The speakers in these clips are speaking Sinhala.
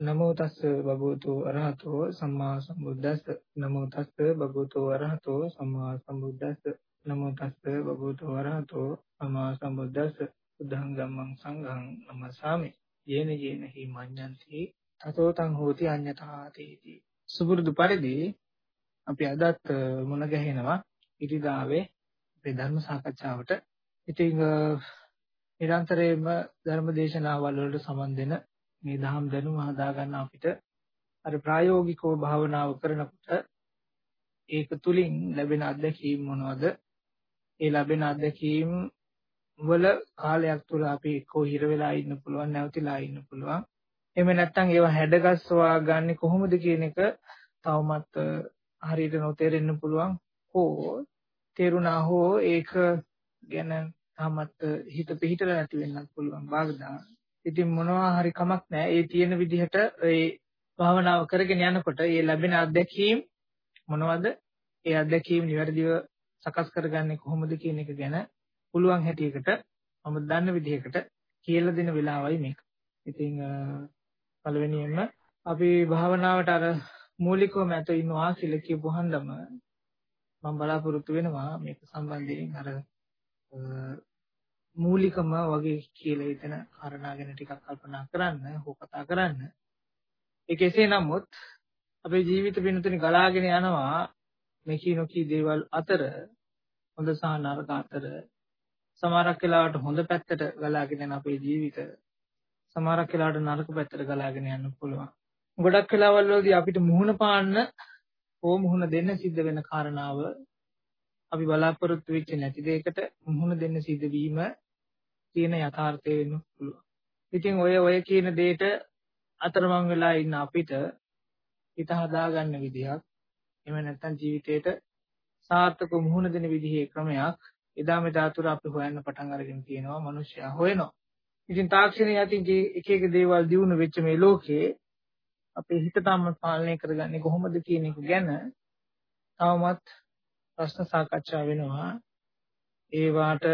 නමෝ තස්ස භගවතු අරහතෝ සම්මා සම්බුද්දස්ස. නමෝ තස්ස භගවතු අරහතෝ සම්මා සම්බුද්දස්ස. නමෝ තස්ස භගවතු අරහතෝ සම්මා සම්බුද්දස්ස. බුද්ධං ධම්මං සංඝං නමස්සාමි. යේන යේන හි මඤ්ඤන්ති. තතෝ තං හෝති අඤ්ඤතාතේති සුබුරුදු පරිදි අපි අදත් මුණ ගැහෙනවා. ඉරිදාවේ අපේ ධර්ම සාකච්ඡාවට. ඉතින් නිරන්තරයෙන්ම ධර්ම දේශනාවල් වලට සම්බන්ධ වෙන මේ දහම් දැනුම හදා ගන්න අපිට අර ප්‍රායෝගිකව භාවනාව කරනකොට ඒක තුලින් ලැබෙන අත්දැකීම් මොනවද? ඒ ලැබෙන අත්දැකීම් වල කාලයක් තුල අපි එක්කෝ හිර වෙලා ඉන්න පුළුවන්, නැවතිලා ඉන්න පුළුවන්. එහෙම නැත්නම් ඒවා හැඩගස්වා ගන්න කොහොමද කියන එක තවමත් හරියට නොතේරෙන්න පුළුවන්. හෝ තේරුණා හෝ ඒක ගැන තාමත් හිත පිහිටලා නැති වෙන්නත් පුළුවන් වාග්දා. ඉතින් මොනවා හරි කමක් නැහැ. ඒ තියෙන විදිහට ඒ භාවනාව කරගෙන යනකොට ඒ ලැබෙන අත්දැකීම් මොනවද? ඒ අත්දැකීම් નિවැරදිව සකස් කරගන්නේ කොහොමද කියන එක ගැන පුළුවන් හැටියකට මම දන්න විදිහකට කියලා දෙන වෙලාවයි මේක. ඉතින් පළවෙනියෙන්ම අපි භාවනාවට අර මූලිකවම ඇත ඉන්නවා කියලා කියපුවාම මම බලාපොරොත්තු වෙනවා මේක සම්බන්ධයෙන් අර මූලිකම වගේ කියලා හිතන කාරණා ගැන ටිකක් කල්පනා කරන්න, හෝ කතා කරන්න. ඒ කෙසේ නමුත් අපේ ජීවිත පින්තුනි ගලාගෙන යනවා මේ කිනෝකී දේවල් අතර හොඳ සහ නරක අතර සමහරක් වෙලාවට හොඳ පැත්තට ගලාගෙන යන අපේ ජීවිත සමහරක් වෙලාවට නරක පැත්තට ගලාගෙන යන්න පුළුවන්. ගොඩක් වෙලාවල් වලදී අපිට මුහුණ පාන්න හෝ මුහුණ දෙන්න සිද්ධ වෙන කාරණාව අපි බලාපොරොත්තු වෙච්ච නැති දෙයකට මුහුණ දෙන්න සිද්ධ වීම තියෙන යථාර්ථය වෙන්න පුළුවන්. ඉතින් ඔය ඔය කියන දෙයට අතරමං වෙලා ඉන්න අපිට හිත හදාගන්න විදිහක් එහෙම නැත්නම් ජීවිතේට සාර්ථක මුහුණ දෙන විදිහේ ක්‍රමයක් එදා මෙදා තුර අපි හොයන්න පටන් අරගෙන තියෙනවා මිනිස්සයා හොයනවා. ඉතින් තාක්ෂණය යටින් එක එක දේවල් දිනු වෙච්ච මේ ලෝකේ අපේ හිත තාම පාලනය කරගන්නේ කොහොමද කියන එක ගැන තවමත් ප්‍රශ්න සාකච්ඡා වෙනවා. ඒ වාට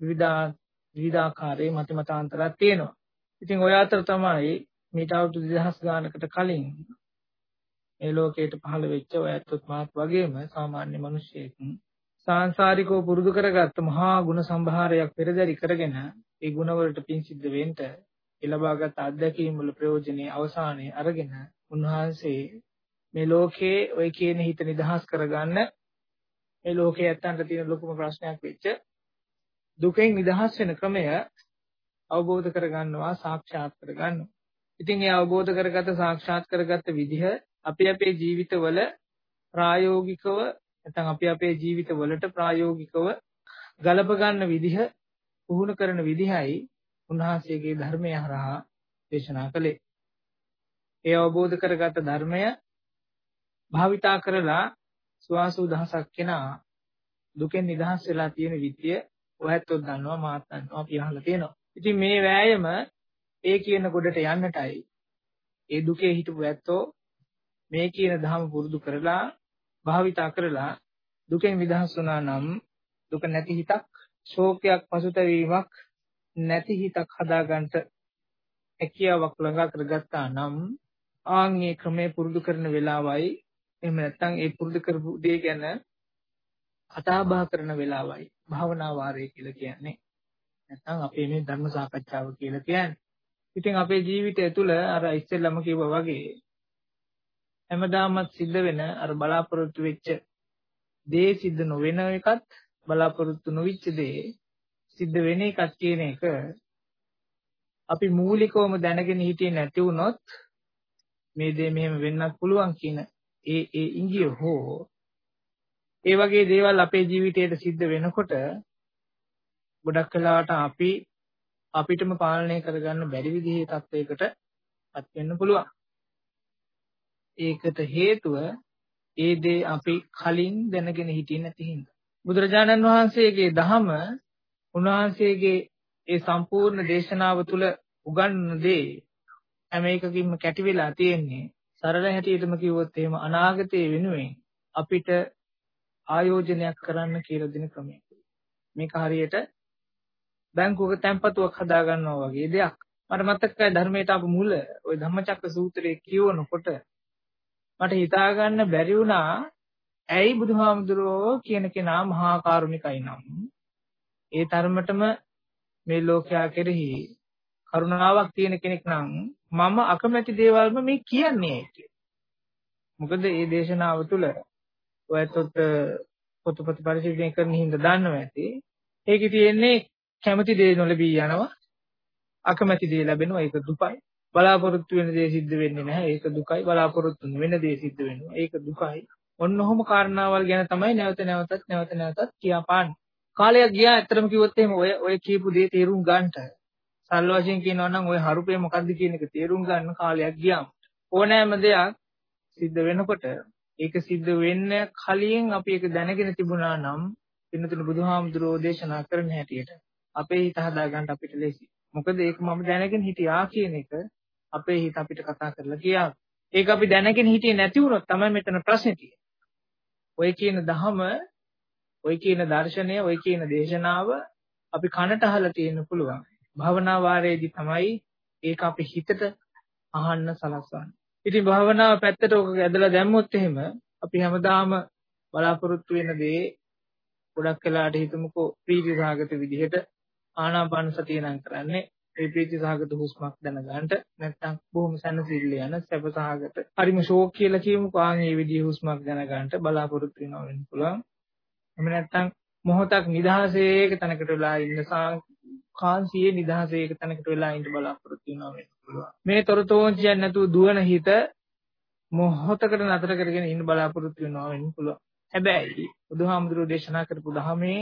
විවිධ විවිධාකාරයේ මතිමතාන්තරයක් තියෙනවා. ඉතින් ඔය අතර තමයි මීට අවුරුදු 2000 ගානකට කලින් මේ ලෝකයට පහළ වෙච්ච ඔය ඇත්තොත් මාත් වගේම සාමාන්‍ය මිනිස්සෙක් සාංශාරිකව පුරුදු කරගත්ත මහා ගුණ සම්භාරයක් පෙරදරි කරගෙන ඒ ගුණවලට පින් සිද්ධ වෙන්න ලබාගත් අත්දැකීම් වල ප්‍රයෝජනේ අවසානයේ අරගෙන උන්වහන්සේ මේ ලෝකේ ඔය කියන හිත නිදහස් කරගන්න මේ ලෝකේ ඇත්තන්ට තියෙන ලොකුම ප්‍රශ්නයක් වෙච්ච දුකෙන් නිදහස් වෙන ක්‍රමය අවබෝධ කරගන්නවා සාක්ෂාත් කරගන්නවා. ඉතින් ඒ අවබෝධ කරගත්ත සාක්ෂාත් කරගත්ත විදිහ අපි අපේ ජීවිතවල ප්‍රායෝගිකව නැත්නම් අපි අපේ ජීවිතවලට ප්‍රායෝගිකව ගලප ගන්න විදිහ පුහුණු කරන විදිහයි උන්වහන්සේගේ ධර්මය හරහා දේශනා කළේ. ඒ අවබෝධ කරගත්ත ධර්මය භාවිතා කරලා සුවාසු දහසක් කෙනා දුකෙන් නිදහස් වෙලා තියෙන විදිය ඔයත්ොත් දන්නවා මාත් දන්නවා අපි අහලා තියෙනවා. ඉතින් මේ වෑයම ඒ කියන ගොඩට යන්නටයි ඒ දුකේ හිටපු ඇත්තෝ මේ කියන ධර්ම පුරුදු කරලා භාවිතා කරලා දුකෙන් නිදහස් වුණා නම් දුක නැති හිතක් ශෝකයක් පසුතැවීමක් නැති හිතක් හදාගන්න හැකියාවක් ළඟා කරගත්තා නම් ආන්ගේ ක්‍රමයේ පුරුදු කරන වෙලාවයි එහෙම නැත්නම් ඒ පුරුදු කරපු දේ ගැන කතා බහ කරන වෙලාවයි භාවනා වාරය කියලා කියන්නේ. නැත්නම් අපේ මේ ධර්ම සාකච්ඡාව කියලා කියන්නේ. ඉතින් අපේ ජීවිතය තුළ අර ඉස්සෙල්ලම කිව්වා වගේ හැමදාමත් සිද්ධ වෙන අර බලාපොරොත්තු වෙච්ච දේ සිද්ධ නොවන එකත් බලාපොරොත්තු නොවිච්ච දේ සිද්ධ වෙන එකක් කියන එක අපි මූලිකවම දැනගෙන හිටියේ නැති වුණොත් මේ දේ මෙහෙම වෙන්නත් පුළුවන් කියන ඒ ඒ ඉංගිය හෝ ඒ වගේ දේවල් අපේ ජීවිතයට සිද්ධ වෙනකොට ගොඩක් වෙලාවට අපි අපිටම පාලනය කරගන්න බැරි විදිහේ තත්වයකට පත් වෙන්න පුළුවන්. ඒකට හේතුව ඒ දේ අපි කලින් දැනගෙන හිටියේ නැති හින්දා. බුදුරජාණන් වහන්සේගේ දහම උන්වහන්සේගේ ඒ සම්පූර්ණ දේශනාව තුළ උගන්වන දේ හැම එකකින්ම කැටි වෙලා තියෙන්නේ සරල හැටියටම කිව්වොත් එහෙම අනාගතයේ වෙනුවෙන් අපිට ආයෝජනයක් කරන්න කියලා දෙන ක්‍රමයක්. මේක හරියට බැංකුවක තැන්පතුවක් හදා ගන්නවා වගේ දෙයක්. මට මතකයි ධර්මයට ආපු මුල ওই ධම්මචක්ක සූත්‍රයේ කියවනකොට මට හිතා ගන්න බැරි වුණා ඇයි බුදුහාමුදුරුවෝ කියන කෙනා මහා කරුණිකයි නම් ඒ තරමටම මේ ලෝකයා කෙරෙහි කරුණාවක් තියෙන කෙනෙක් නම් මම අකමැති දේවල්ම මේ කියන්නේ කියලා. මොකද මේ දේශනාව තුළ ඔයත් පොතපත පරිශීලනය කරන හින්දා දන්නව ඇති. ඒකේ තියෙන්නේ කැමති දේ නොලැබී යනවා. අකමැති දේ ලැබෙනවා ඒක දුකයි. බලාපොරොත්තු වෙන දේ සිද්ධ වෙන්නේ නැහැ ඒක දුකයි. බලාපොරොත්තු වෙන දේ සිද්ධ වෙනවා ඒක දුකයි. ඔන්න ඔහොම කාරණාවල් ගැන තමයි නැවත නැවතත් නැවත නැවතත් කියාපාන්නේ. කාලයක් ගියා ඇත්තටම කිව්වොත් එහෙම ඔය ඔය කියපු දේ තේරුම් ගන්නට. සරල වශයෙන් කියනවා නම් ඔය හරුපේ මොකද්ද කියන එක තේරුම් ගන්න කාලයක් ගියාම ඕනෑම දෙයක් සිද්ධ වෙනකොට ඒක සිද්ධ වෙන්න කලින් අපි ඒක දැනගෙන තිබුණා නම් පින්නතුනි බුදුහාමුදුරෝ දේශනා කරන හැටියට අපේ හිත හදාගන්න අපිට ලේසි. මොකද ඒක මම දැනගෙන හිටියා කියන එක අපේ හිත අපිට කතා කරලා කියාවි. ඒක අපි දැනගෙන හිටියේ නැති වුණොත් තමයි මෙතන ප්‍රශ්නේ තියෙන්නේ. ඔය කියන ධහම, ඔය කියන දර්ශනය, ඔය කියන දේශනාව අපි කනට අහලා තියෙන්න පුළුවන්. භවනා වාරයේදී තමයි ඒක අපේ හිතට අහන්න සලස්වන්නේ. ඉතින් භවනාව පැත්තට ඔක ඇදලා දැම්මොත් එහෙම අපි හැමදාම බලාපොරොත්තු වෙන දේ ගොඩක් වෙලාට හිතමුකෝ ප්‍රීති සාගත විදිහට ආනාපාන සතිය නම් කරන්නේ. ඒ ප්‍රීති සාගත හුස්මක් දැනගන්නට නැත්නම් බොහොම සැනසෙල්ල යන සැප සාගත හරිම ෂෝක් කියලා කියමුකෝ ආන් මේ විදිහේ හුස්මක් දැනගන්නට බලාපොරොත්තු වෙනවා වෙන්න පුළුවන්. එහෙම නැත්නම් මොහොතක් නිදහසේක තැනකට වෙලා ඉන්න කාන්සියේ නිදහසේක තැනකට වෙලා ඉන්න බලාපොරොත්තු වෙනවා වෙන්න පුළුවන්. මේ තොරතෝන් කියන්නේ නැතුව දුවන හිත මොහොතකට නතර කරගෙන ඉන්න බලාපොරොත්තු වෙනවා වෙන්න පුළුවන්. හැබැයි බුදුහාමුදුරුවෝ දේශනා කරපු ධහමේ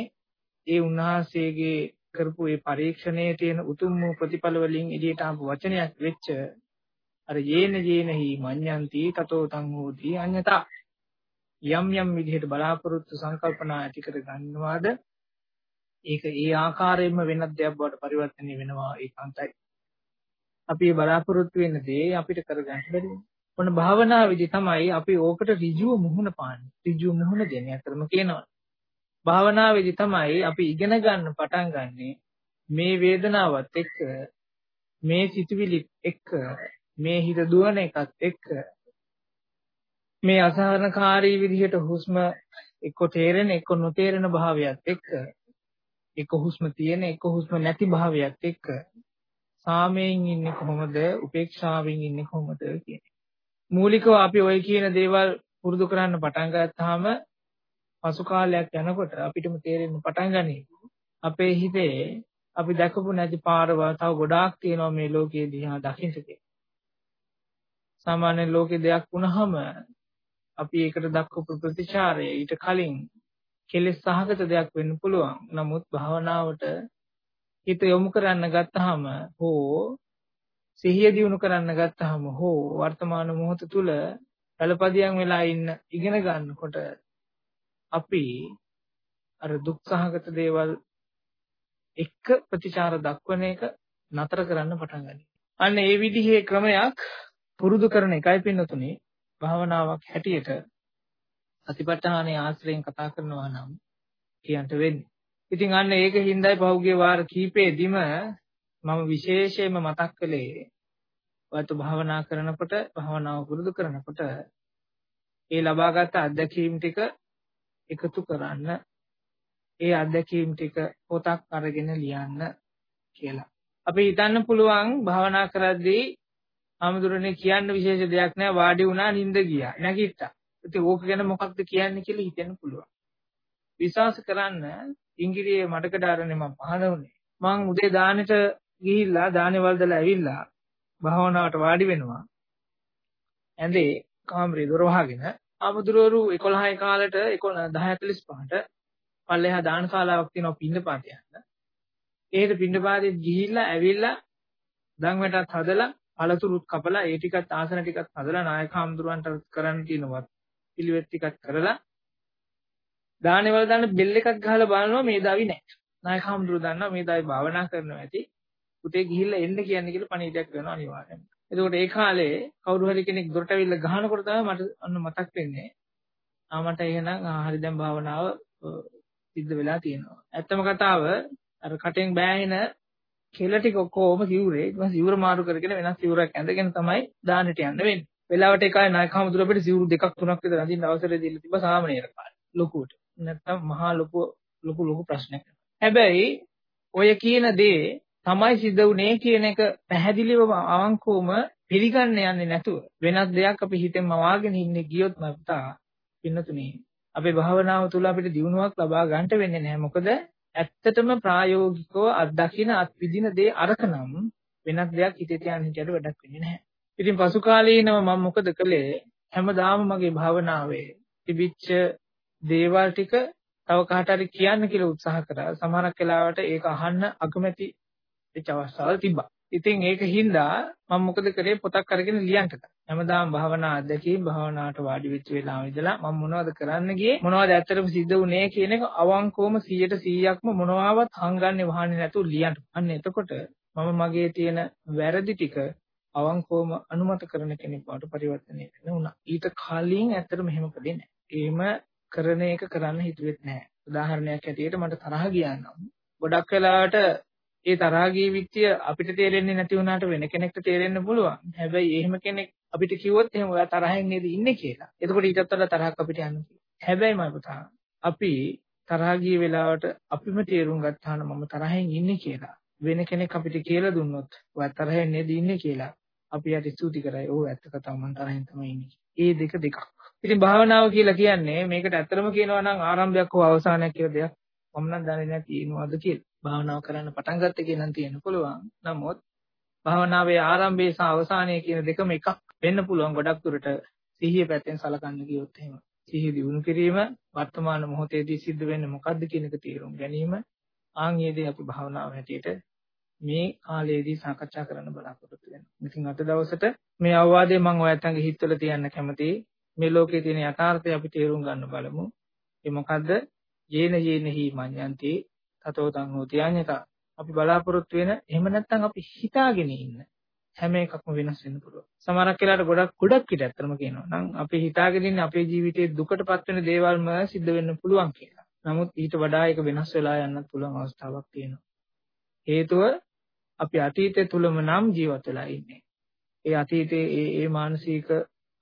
ඒ උන්වහන්සේගේ කරපු ඒ පරීක්ෂණයේ තියෙන උතුම් වූ ප්‍රතිඵල වලින් එළියට ආපු වචනයක් වෙච්ච අර යේන යේනහි මඤ්ඤන්ති තතෝ තං හෝති අඤ්ඤතා. යම් යම් විදිහට බලාපොරොත්තු සංකල්පනා ඇති කර ගන්නවාද ඒක ඒ ආකාරයෙන්ම වෙනත් දෙයක් බවට පරිවර්තනය වෙනවා ඒකාන්තයි අපි බලාපොරොත්තු වෙන දේ අපිට කරගන්න බැරි මොන භාවනාවේදී තමයි අපි ඕකට ඍජුව මුහුණ පාන්නේ. ඍජුව මුහුණ දෙන්නේ අතරම කියනවා. භාවනාවේදී තමයි අපි ඉගෙන ගන්න පටන් ගන්නෙ මේ වේදනාවත් එක්ක මේ සිතුවිලි එක්ක මේ හිත දුවන එකත් එක්ක මේ අසහනකාරී විදිහට හුස්ම එක්ක තේරෙන එක්ක නොතේරෙන භාවයත් එක්ක එක්ක හුස්ම තියෙන එක්ක හුස්ම නැති භාවයත් එක්ක සාමයෙන් ඉන්නේ කොහොමද? උපේක්ෂාවෙන් ඉන්නේ කොහොමද කියන්නේ මූලිකව අපි ওই කියන දේවල් පුරුදු කරන්න පටන් ගත්තාම පසු කාලයක් යනකොට අපිටම තේරෙන්න පටන් ගනී. අපේ හිතේ අපි දැකපු නැති පාරවල් තව ගොඩාක් තියෙනවා මේ ලෝකයේ දිහා දකින්න සාමාන්‍ය ලෝකේ දෙයක් වුණාම අපි ඒකට දක්වපු ප්‍රතිචාරය ඊට කලින් කෙලෙස් සහගත දෙයක් වෙන්න පුළුවන්. නමුත් භාවනාවට හිත යොමු කරන්න ගත්තාම හෝ සිහිය දියුණු කරන්න ගත්තාම හෝ වර්තමාන මොහොත තුල පළපදියම් වෙලා ඉන්න ඉගෙන ගන්නකොට අපි අර දුක් සහගත දේවල් එක්ක ප්‍රතිචාර දක්වන එක නතර කරන්න පටන් ගන්නවා. අන්න ඒ විදිහේ ක්‍රමයක් පුරුදු කරන එකයි පින්නතුනේ භාවනාවක් හැටියට අතිපට්ඨානයේ ආශ්‍රයෙන් කතා කරනවා නම් කියන්න වෙන්නේ. ඉතින් අන්න ඒක හින්දායි පහුගිය වාර කීපෙදිම මම විශේෂයෙන්ම මතක් කළේ ඔයත් භාවනා කරනකොට භාවනාව පුරුදු කරනකොට ඒ ලබාගත් අත්දැකීම් ටික එකතු කරන්න ඒ අත්දැකීම් ටික පොතක් අරගෙන ලියන්න කියලා. අපි හිතන්න පුළුවන් භාවනා කරද්දී ආමතුරුනේ කියන්න විශේෂ දෙයක් නෑ වාඩි වුණා නිින්ද ගියා නැගිට්ටා. ඉතින් ඕක ගැන මොකක්ද කියන්නේ කියලා හිතෙන්න පුළුවන්. විශ්වාස කරන්න ඉංග්‍රීසියේ මඩකඩ අරනේ මම පහළ වුණේ. මං උදේ දානෙට ගිහිල්ලා දානේ වලදලා ඇවිල්ලා භාවනාවට වාඩි වෙනවා. ඇඳේ කාමරේ දොර වහගෙන ආමුදුරවරු 11 කාලෙට 10:45ට පල්ලෙහා දාන ශාලාවක් තියෙනවා පින්නපාත යන්න. ඒකට පින්නපාතේ ගිහිල්ලා ඇවිල්ලා දන් වැටත් හදලා පළතුරුත් කපලා ඒ ටිකත් ආසන ටිකත් හදලා නායක හාමුදුරුවන්ට කරන්න තියෙනවත් පිළිවෙත් ටිකක් කරලා දානේ වල දාන්න බෙල් එකක් ගහලා බලනවා මේ දාවි නැහැ. නායක හාමුදුරුවෝ දන්නවා මේ දාවි භාවනා කරනවා ඇති. පුතේ ගිහිල්ලා එන්න කියන්නේ කියලා පණිවිඩයක් කරනවා අනිවාර්යයෙන්ම. එතකොට ඒ කාලේ කවුරු හරි කෙනෙක් දොරට ඇවිල්ලා ගහනකොට තමයි මට අන්න මතක් වෙන්නේ. ආ මට එහෙනම් හරි දැන් භාවනාව සිද්ධ වෙලා තියෙනවා. ඇත්තම කතාව අර කටෙන් බෑහෙන කෙල ටික ඔක්කොම සිවුරේ ඊට පස්සේ සිවුර මාරු කරගෙන වෙනස් සිවුරක් ඇඳගෙන තමයි දාන්නට යන්න වෙන්නේ. වෙලාවට එකයි නායකහමතුරු අපිට සිවුරු දෙකක් තුනක් විතර අඳින්න අවසරය දීලා තිබ්බ සාමණේර කාලේ. ලොකුවට. නැත්තම් මහා ලොකු ලොකු ලොකු ප්‍රශ්නයක්. හැබැයි ඔය කියන දේ තමයි සිද්ධ වුනේ කියන එක පැහැදිලිවම අවංකවම පිළිගන්න යන්නේ නැතුව වෙනත් දෙයක් අපි හිතෙන් මවාගෙන ඉන්නේ ගියොත් මපතා පින්නතුනේ අපේ භාවනාව තුළ අපිට දියුණුවක් ලබා ගන්නට වෙන්නේ නැහැ මොකද ඇත්තටම ප්‍රායෝගිකව අත්දකින අත්විඳින දේ අරකනම් වෙනත් දෙයක් හිතේ තියාගෙන හිටියට වැඩක් වෙන්නේ නැහැ. ඉතින් පසු කාලීනව මම මොකද කළේ හැමදාම මගේ භාවනාවේ තිබිච්ච දේවල් ටික තව කාට හරි කියන්න කියලා උත්සාහ කරා. සමහරක් වෙලාවට ඒක අහන්න අකමැති වෙච්ච අවස්ථාවල් තිබ්බා. ඉතින් ඒක හින්දා මම මොකද කරේ පොතක් අරගෙන ලියන්න ගත්තා. හැමදාම භාවනා අධ්‍යක්ීම් භාවනාවට වාඩි වෙච්ච වෙලාව ඉඳලා මම මොනවද කරන්න ගියේ මොනවද ඇත්තටම සිද්ධ වුනේ කියන එක අවංකවම 100ට 100ක්ම මොනවාවත් හංගන්නේ වහන්නේ නැතුව ලියන්න. අන්න එතකොට මම මගේ තියෙන වැරදි ටික අවංකවම අනුමත කරන කෙනෙක් බවට පරිවර්තනය වෙන්න උනා. ඊට කලින් ඇත්තටම එහෙම කළේ නැහැ. එහෙම කරන එක කරන්න හිතුවෙත් නැහැ. උදාහරණයක් ඇටියට මට තරහ ගියා නම් ගොඩක් වෙලාවට ඒ තරහා ගිය විත්‍ය අපිට තේරෙන්නේ නැති වුණාට වෙන කෙනෙක්ට තේරෙන්න පුළුවන්. හැබැයි එහෙම කෙනෙක් අපිට කිව්වොත් එහෙම ඔයා තරහෙන් නේද ඉන්නේ කියලා. එතකොට ඊටත් වඩා තරහක් අපිට යන්න හැබැයි මම පුතා අපි තරහා ගිය වෙලාවට අපිම තේරුම් ගත්තාම මම තරහෙන් ඉන්නේ කියලා. වෙන කෙනෙක් අපිට කියලා දුන්නොත් ඔයා තරහෙන් නේද ඉන්නේ කියලා. අපි යට ස්තුති කරයි. ඔව් ඇත්ත කතාව මම තරහෙන් තමයි ඉන්නේ. ඒ දෙක දෙකක්. ඉතින් භාවනාව කියලා කියන්නේ මේකට ඇත්තම කියනවා නම් ආරම්භයක් හෝ අවසානයක් කියලා දෙයක් මම නම් දන්නේ නැහැ තියෙනවද කියලා. භාවනාව කරන්න පටන් ගත්ත කියලා තියෙන්න පුළුවන්. නමුත් භාවනාවේ ආරම්භය සහ අවසානය කියන දෙකම එකක් වෙන්න පුළුවන් ගොඩක් දුරට සිහිය පැත්තෙන් සලකන්න ගියොත් එහෙම. සිහිය දිනු කිරීම වර්තමාන මොහොතේදී සිද්ධ වෙන්නේ මොකද්ද කියන එක තේරුම් ගැනීම ආන්යේදී අපි භාවනාව හැටියට මේ කාලයේදී සාකච්ඡා කරන්න බලාපොරොත්තු වෙනවා. ඉතින් අද දවසට මේ අවවාදය මම ඔයයන්ගේ හිතවල තියන්න කැමතියි. මේ ලෝකයේ තියෙන යථාර්ථය අපි තේරුම් ගන්න බලමු. ඒ මොකද්ද? යේන යේන හි මඤ්ඤන්ති තතෝ තං හෝති අඤ්ඤතා. අපි බලාපොරොත්තු වෙන එහෙම නැත්නම් අපි හිතාගෙන ඉන්න හැම එකක්ම වෙනස් වෙන්න පුළුවන්. සමහරක් වෙලාවට ගොඩක් ගොඩක් පිට ඇත්තම කියනවා. නම් අපි හිතාගෙන ඉන්න අපේ ජීවිතයේ දුකටපත් වෙන දේවල්ම සිද්ධ වෙන්න පුළුවන් කියලා. නමුත් ඊට වඩා ඒක වෙනස් වෙලා යන්නත් පුළුවන් අවස්ථාවක් තියෙනවා. හේතුව අපි අතීතය තුලම නම් ජීවත් වෙලා ඉන්නේ. ඒ අතීතයේ ඒ ඒ මානසික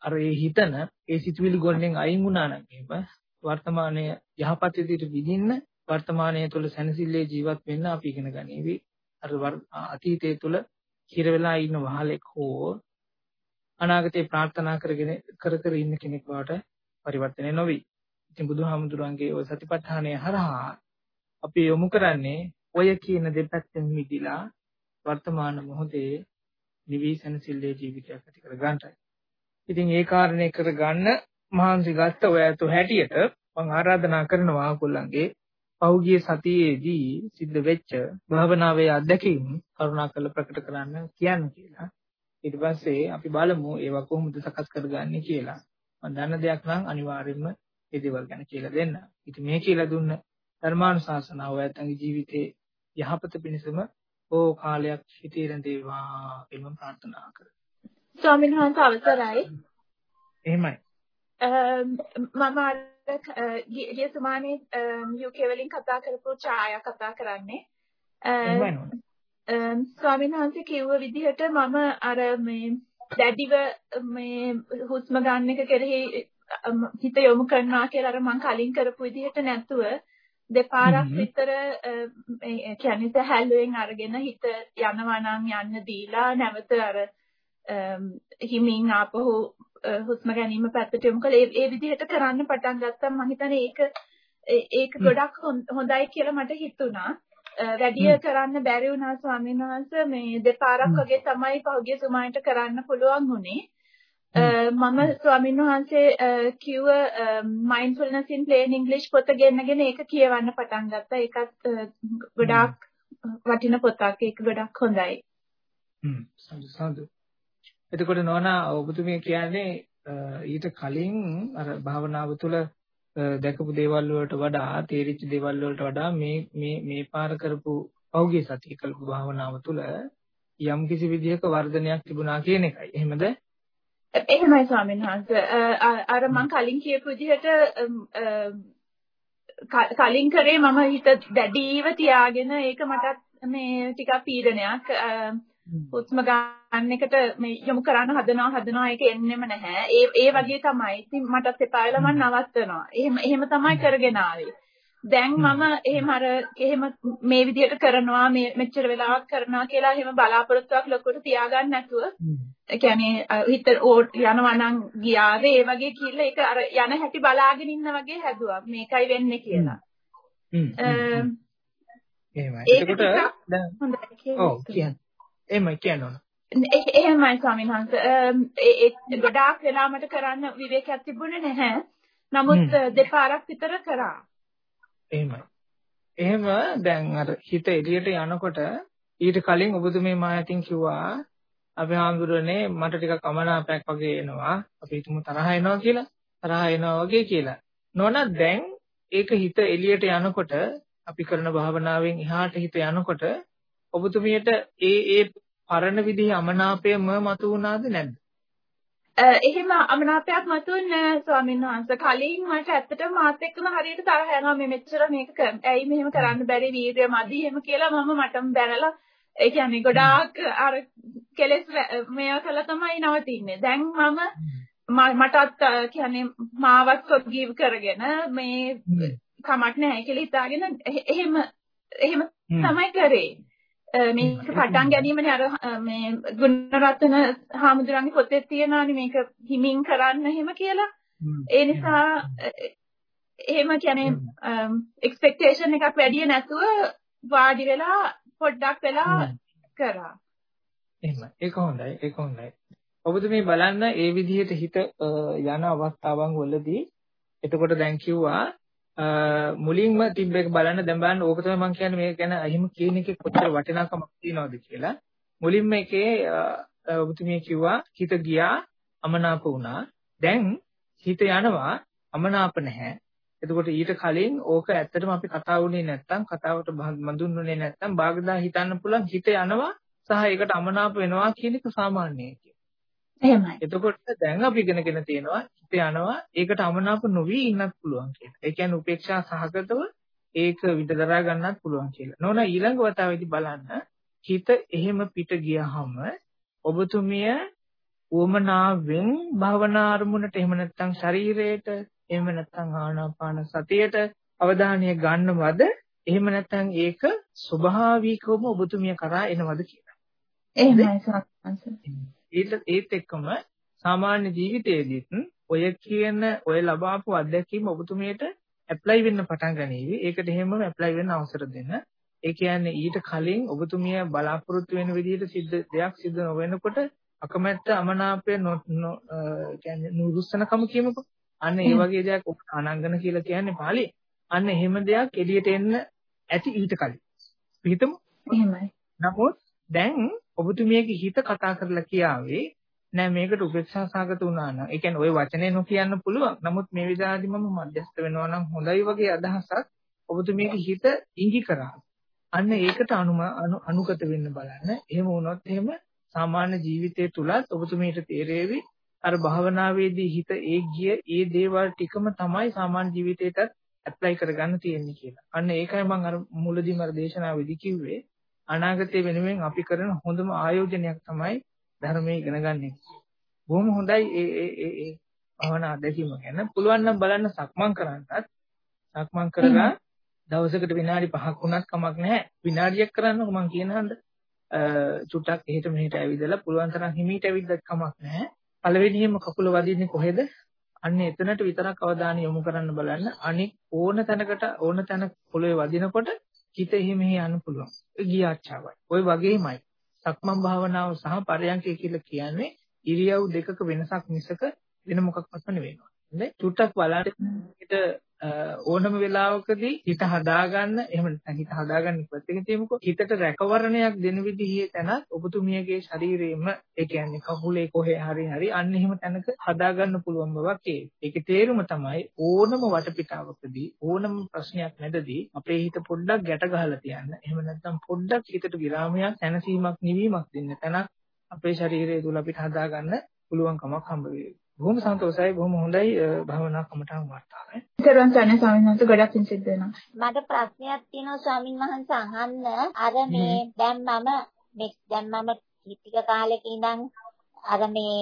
අර ඒ හිතන ඒ සිතුවිලි ගොඩෙන් අයින් වුණා නම් එහෙම වර්තමානයේ යහපත් විදිහට විඳින්න වර්තමානයේ තුල සැනසille ජීවත් වෙන්න අපි ඉගෙන ගනිවි. අර අතීතයේ තුල හිර වෙලා ඉන්න වහලෙක් හෝ අනාගතේ ප්‍රාර්ථනා කරගෙන කර කර ඉන්න කෙනෙක් බවට පරිවර්තනය නොවි. ඉතින් බුදුහාමුදුරන්ගේ ওই සතිපට්ඨානය හරහා අපි යොමු කරන්නේ ඔය කියන දෙපැත්තෙන් මිදිලා වර්තමාන මොහොතේ නිවිසනසිල්ලේ ජීවිතයක් ඇති කර ගන්නයි. ඉතින් ඒ කාරණේ කරගන්න මහන්සි ගත්ත ඔය ඇතු හැටියට මම ආරාධනා කරනවා ඔයගොල්ලන්ගේ පහුගිය සතියේදී සිද්ධ වෙච්ච භාවනාවේ අත්දැකීම් කරුණාකරලා ප්‍රකට කරන්න කියන්න කියලා. ඊට පස්සේ අපි බලමු ඒවා කොහොමද සකස් කරගන්නේ කියලා. මම දන්න දෙයක් නම් අනිවාර්යයෙන්ම ඒ දේවල් ගැන කියලා දෙන්න. ඉතින් මේ කියලා දුන්න ධර්මානුශාසනාව ඇත්තන්ගේ ජීවිතේ යහපත පිණිසම ඕ කාලයක් හිතේ රැඳේවා කියලා ප්‍රාර්ථනා කරමි. ස්වාමීන් වහන්සේ අවසරයි. එහෙමයි. මම ගිය සුමානේ UK වලින් කතා කරපු ඡායා කතා කරන්නේ. ස්වාමීන් වහන්සේ කිව්ව විදිහට මම අර මේ දැඩිව මේ හුස්ම ගන්න එක කෙරෙහි හිත යොමු කරනවා කියලා අර මම කලින් කරපු විදිහට නැතුව දෙපාරක් විතර මේ කියන්නේ සහැල්ලුවෙන් අරගෙන හිත යනවා නම් යන්න දීලා නැවත අර හිමින් ආපහු හුස්ම ගැනීම පැත්තට යොමු කළා. ඒ විදිහට කරන්න පටන් ගත්තම මම හිතන්නේ ඒක ඒක ගොඩක් හොඳයි කියලා මට හිතුණා. වැඩි කරන්න බැරි වුණා ස්වාමීන් වහන්සේ මේ දෙපාරක් වගේ තමයි පහුගිය සුමානට කරන්න පුළුවන් වුණේ. මම ස්වාමීන් වහන්සේ කිව්ව mindfulness in plain english පොත ගෙන්නගෙන ඒක කියවන්න පටන් ගත්තා. ඒකත් ගොඩාක් වටින පොතක්. ඒක ගොඩක් හොඳයි. හ්ම් සඳු සඳු. එතකොට නෝනා ඔබතුමිය කියන්නේ ඊට කලින් අර භාවනාව තුළ දැකපු දේවල් වලට වඩා තේරිච්ච දේවල් වලට වඩා මේ මේ මේ පාර කරපු පෞගිය සතිය කළපු භාවනාව තුළ යම් කිසි විදිහක වර්ධනයක් තිබුණා කියන එකයි. එහෙමද? එහෙමයි ස්වාමීන් වහන්සේ. අර මම කලින් කියපු විදිහට කලින් කරේ මම හිත දැඩිව තියාගෙන ඒක මටත් මේ ටිකක් පීඩනයක් හුස්ම ගන්න එකට මේ යොමු කරන්න හදනවා හදනවා ඒක එන්නෙම නැහැ. ඒ ඒ වගේ තමයි. ඉතින් මටත් එපා වෙලා මම නවත්තනවා. එහෙම එහෙම තමයි කරගෙන ආවේ. දැන් මම එහෙම අර එහෙම මේ විදිහට කරනවා මේ මෙච්චර වෙලාවක් කරනවා කියලා එහෙම බලාපොරොත්තුවක් ලොකුට තියාගන්න නැතුව ඒ කියන්නේ හිත යනවා නම් ගියාද ඒ වගේ කියලා ඒක අර යන හැටි බලාගෙන ඉන්න වගේ හැදුවා මේකයි වෙන්නේ කියලා. එහෙමයි. එතකොට දැන් ඔව් කියන්න. එහෙමයි කියන්න ඕන. එහෙමයි ස්වාමීන් වහන්සේ ගොඩාක් වෙලා මට කරන්න විවේකයක් තිබුණේ නැහැ. නමුත් දෙපාරක් විතර කරා. එහෙමයි. එහෙම දැන් අර හිත එළියට යනකොට ඊට කලින් ඔබතුමේ මායතින් කිව්වා අපි හාමුදුරනේ මට ටිකක් අමනාපයක් වගේ එනවා. අපි හිතමු තරහ එනවා කියලා. තරහ එනවා වගේ කියලා. නොන දැන් ඒක හිත එළියට යනකොට අපි කරන භාවනාවෙන් එහාට හිත යනකොට ඔබතුමියට ඒ ඒ පරණ විදිහේ අමනාපයම මතු වුණාද නැද්ද? එහෙම අමනාපයක් මතුන්නේ ස්වාමීන් වහන්සේ. කලින් මට ඇත්තටම මාත් එක්කම හරියට තරහ යනවා මේ මෙච්චර මේක ඇයි මෙහෙම කරන්න බැරි වීර්ය මදි එහෙම කියලා මම මටම බැනලා ඒ කියන්නේ ගොඩාක් අර කෙලස් මේවා කළා තමයි නවතින්නේ. දැන් මම මටත් කියන්නේ මාවත් කොගීව් කරගෙන මේ කමක් නැහැ කියලා හිතාගෙන එහෙම එහෙම තමයි කරේ. මේක පටන් ගැනීමනේ අර මේ ගුණරත්න හාමුදුරන්ගේ පොතේ තියෙනවානේ මේක හිමින් කරන්න එහෙම කියලා. ඒ නිසා එහෙම කියන්නේ එක්ස්පෙක්ටේෂන් එකක් වැඩි නැතුව වාඩි වෙලා පොඩ්ඩක් වෙලා කරා. එහෙම. ඒක හොඳයි. ඒක හොඳයි. ඔබතුමී බලන්න ඒ විදිහට හිත යන අවස්ථාවන් වලදී එතකොට දැන් කිව්වා මුලින්ම තිබ්බ එක බලන්න දැන් බලන්න ඕක තමයි මම කියන්නේ මේක ගැන අහිම කියන එකේ කොච්චර වටිනාකමක් තියෙනවද කියලා. මුලින්ම එකේ ඔබතුමිය කිව්වා හිත ගියා අමනාප වුණා. දැන් හිත යනවා අමනාප නැහැ. එතකොට ඊට කලින් ඕක ඇත්තටම අපි කතා වුණේ නැත්තම් කතාවට බඳුන්නුනේ නැත්තම් බාගදා හිතන්න පුළුවන් හිත යනවා සහ ඒකට අමනාප වෙනවා කියන එක සාමාන්‍යයි. එහෙමයි. එතකොට දැන් අපි ඉගෙනගෙන තියෙනවා හිත යනවා ඒකට අමනාප නොවි ඉන්නත් පුළුවන් කියලා. ඒ කියන්නේ උපේක්ෂා සහගතව ඒක විදදරා ගන්නත් පුළුවන් කියලා. නෝන ඊළඟ වතාවේදී බලන්න හිත එහෙම පිට ගියහම ඔබතුමිය උවමනාවෙන් භවනා අරමුණට එහෙම නැත්නම් ශරීරයට එහෙම නැත්නම් ආනාපාන සතියට අවධානය ගන්නවද එහෙම නැත්නම් ඒක ස්වභාවිකවම ඔබතුමිය කරා එනවද කියලා. එහෙමයි සත්‍යංශ. ඒත් එක්කම සාමාන්‍ය ජීවිතයේදීත් ඔය කියන ඔය ලබාපු අත්දැකීම ඔබතුමියට ඇප්ලයි වෙන්න පටන් ගනීවි. ඒකට එහෙමම ඇප්ලයි වෙන්න අවසර දෙන්න. ඒ කියන්නේ ඊට කලින් ඔබතුමිය බලාපොරොත්තු වෙන විදිහට සිද්ධ දෙයක් සිද්ධ නොවෙනකොට අකමැත්ත අමනාපය කියන්නේ නුරුස්සනකම කියමුකෝ. අන්න ඒ වගේ දෙයක් අනංගන කියලා කියන්නේ පාළි. අන්න එහෙම දෙයක් එළියට එන්න ඇති ඊට කලින්. හිතමු. එහෙමයි. නමුත් දැන් ඔබතුමියගේ හිත කතා කරලා කියාවේ නෑ මේකට උපේක්ෂා සාගත වුණා නම් ඒ කියන්නේ ওই වචනේ නොකියන්න පුළුවන්. නමුත් මේ විදිහදී මම මධ්‍යස්ත වෙනවා නම් හොඳයි වගේ අදහසක් ඔබතුමියගේ හිත ඉඟි කරා. අන්න ඒකට අනුගත වෙන්න බලන්න. එහෙම වුණොත් එහෙම සාමාන්‍ය ජීවිතය තුලත් ඔබතුමියට තේරෙවි අර භාවනාවේදී හිත ඒ ගිය ඒ දේවල් ටිකම තමයි සාමාන්‍ය ජීවිතේටත් ඇප්ලයි කරගන්න තියෙන්නේ කියලා. අන්න ඒකයි මම අර මුලදීම අර දේශනාවේදී කිව්වේ අනාගතය වෙනුවෙන් අපි කරන හොඳම ආයෝජනයක් තමයි ධර්මයේ ඉගෙන ගන්න එක. බොහොම හොඳයි ඒ ඒ ඒ ඒ භවනා අධ්‍යක්ීම ගැන. පුළුවන් නම් බලන්න සක්මන් කරන්නත් සක්මන් කරලා දවසකට විනාඩි 5ක් වුණත් කමක් නැහැ. විනාඩියක් කරන්නකො මම කියන හන්ද. චුට්ටක් එහෙට මෙහෙට ඇවිදලා පුළුවන් තරම් හිමීට ඇවිද්දත් කමක් නැහැ. පළවෙනියෙන්ම කකුල වදින්නේ කොහෙද? අන්න එතනට විතරක් අවධානය යොමු කරන්න බලන්න. අනික ඕන තැනකට ඕන තැන පොළවේ වදිනකොට හිත එහෙ මෙහෙ යන්න පුළුවන්. ඒ ගියාච්චාවයි. ওই වගේමයි. සක්මන් භාවනාව සහ පරයන්කය කියලා කියන්නේ ඉරියව් දෙකක වෙනසක් මිසක වෙන මොකක්වත් නෙවෙයි. හොඳයි. චුට්ටක් බලන්න ඕනම වෙලාවකදී හිත හදාගන්න එහෙම නැත්නම් හිත හදාගන්න ඉපත් තියෙමුකෝ හිතට රැකවරණයක් දෙන විදිහේ තැනක් ඔබතුමියගේ ශරීරයෙන්ම ඒ කියන්නේ කකුලේ කොහේ හරි හරි අන්න එහෙම තැනක හදාගන්න පුළුවන් බවක් ඒ. ඒකේ තේරුම තමයි ඕනම වටපිටාවකදී ඕනම ප්‍රශ්නයක් නැදදී අපේ හිත පොඩ්ඩක් ගැට ගහලා තියන්න. එහෙම නැත්නම් පොඩ්ඩක් හිතට විරාමයක් සැනසීමක් නිවීමක් දෙන්න තැනක් අපේ ශරීරය තුල අපිට හදාගන්න පුළුවන්කමක් හම්බ වෙයි. බොහොම සන්තෝෂයි බොහොම හොඳයි භවනා කමටහන් වාර්තාව. සර්වන් සරණ ස්වාමීන් වහන්සේ ගොඩක් පිං සිද්ධ වෙනවා. මට ප්‍රශ්නයක් තියෙනවා ස්වාමීන් වහන්සේ අහන්න. අර මේ දැන් මම මේ දැන් මම ටික කාලෙක ඉඳන් අර මේ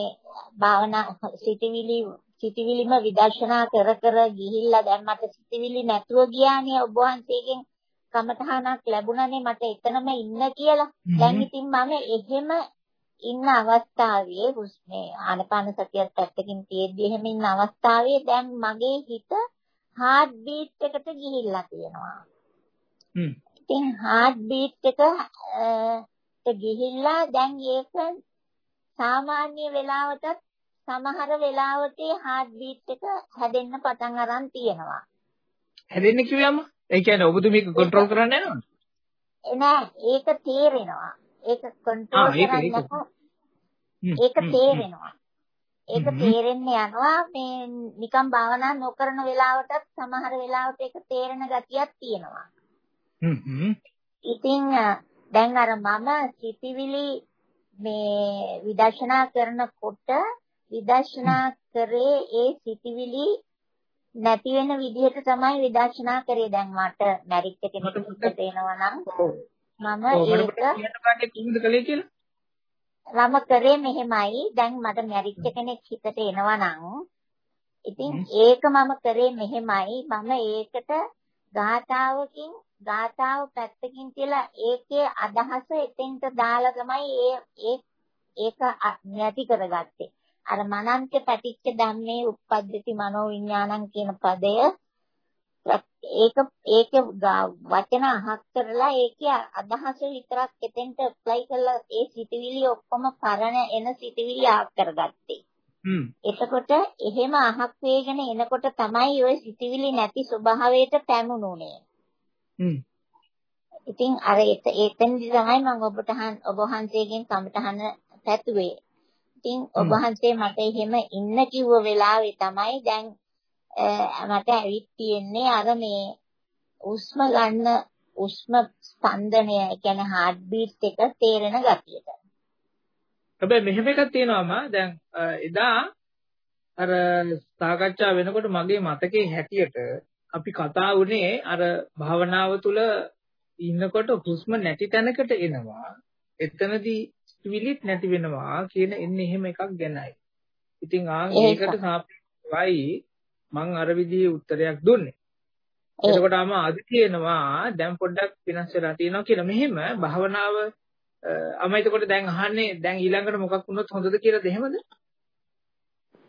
භාවනා සිටිවිලි සිටිවිලිම විදර්ශනා කර කර ගිහිල්ලා දැන් මට සිටිවිලි නැතුව ගියානේ ඔබ වහන්සේගෙන් කමඨහනක් ලැබුණානේ මට එතනම ඉන්න කියලා. දැන් ඉතින් මම එහෙම ඉන්න අවස්ථාවේ මේ ආනපාන සතියත් පැත්තකින් තියෙද්දි එහෙම ඉන්න අවස්ථාවේ දැන් මගේ හිත හાર્ට් බීට් එකට ගිහිල්ලා තියෙනවා. හ්ම්. ඉතින් හાર્ට් බීට් එක ට ගිහිල්ලා දැන් ඒක සාමාන්‍ය වෙලාවටත් සමහර වෙලාවට හાર્ට් බීට් එක හැදෙන්න පටන් අරන් තියෙනවා. හැදෙන්න කිව්වම ඒ කියන්නේ ඔබතුමී මේක කන්ට්‍රෝල් කරන්න යනවද? නෑ ඒක තේරෙනවා. ඒක කන්ට්‍රෝල් කරන්න ඒක තේරෙනවා. ඒක තේරෙන්න යනවා මේ නිකම් භාවනා නොකරන වෙලාවටත් සමහර වෙලාවට ඒක තේරෙන ගතියක් තියෙනවා. ඉතින් දැන් අර මම සිතිවිලි මේ විදර්ශනා කරනකොට විදර්ශනා කරේ ඒ සිතිවිලි නැති වෙන විදිහට තමයි විදර්ශනා කරේ දැන් මට මැරිච්ච කෙනෙක් හිතට එනවා නම්. මම ඒක කොහොමද කළේ කියලා මම කරේ මෙහෙමයි. දැන් මට මැරිච්ච කෙනෙක් හිතට එනවා නම් ඉතින් ඒක මම කරේ මෙහෙමයි. මම ඒකට ගාථාවකින් ගාථාව පැත්තකින් කියලා ඒකේ අදහස එතෙන්ට දාලා තමයි ඒ ඒක නැති කරගත්තේ. අර මනන්ත පැටිච්ච ධම්මේ උප්පද්දති මනෝ විඥානං කියන පදය ඒක ඒක වචන අහක් කරලා ඒකේ අදහස විතරක් එතෙන්ට ඇප්ලයි කරලා ඒ සිතවිලි ඔක්කොම පරණ එන සිතවිලි ආක් කරගත්තේ. හ්ම්. එතකොට එහෙම අහක් වේගෙන එනකොට තමයි ওই සිතවිලි නැති ස්වභාවයට පැමුණුනේ. හ්ම්. ඉතින් අර එතෙන්දි තමයි මම ඔබට ඔබ වහන්සේගෙන් කමටහන පැතුවේ. ඉතින් ඔබ වහන්සේ මට එහෙම ඉන්න කිව්ව වෙලාවේ තමයි දැන් මට ඇවිත් තියෙන්නේ අර මේ උස්ම ගන්න උස්ම ස්පන්දනය කියන්නේ හાર્ට් බීට් එක තේරෙන ගතියට. හැබැයි මෙහෙම එකක් තියෙනවාම දැන් එදා අර සාකච්ඡා වෙනකොට මගේ මතකයේ හැටියට අපි කතා වුණේ අර භාවනාව තුළ ඉන්නකොට හුස්ම නැති තැනකට එනවා. එතනදී විලිත් නැති වෙනවා කියන එන්නේ එහෙම එකක් ගැනයි. ඉතින් ආන් ඒකට සාපේක්ෂවයි මං අර විදිහේ උත්තරයක් දුන්නේ. එතකොට ආම අද කියනවා දැන් පොඩ්ඩක් වෙනස් වෙලා තියෙනවා කියලා මෙහෙම භාවනාව අම එතකොට දැන් අහන්නේ දැන් ඊළඟට මොකක් වුණොත් හොඳද කියලාද එහෙමද?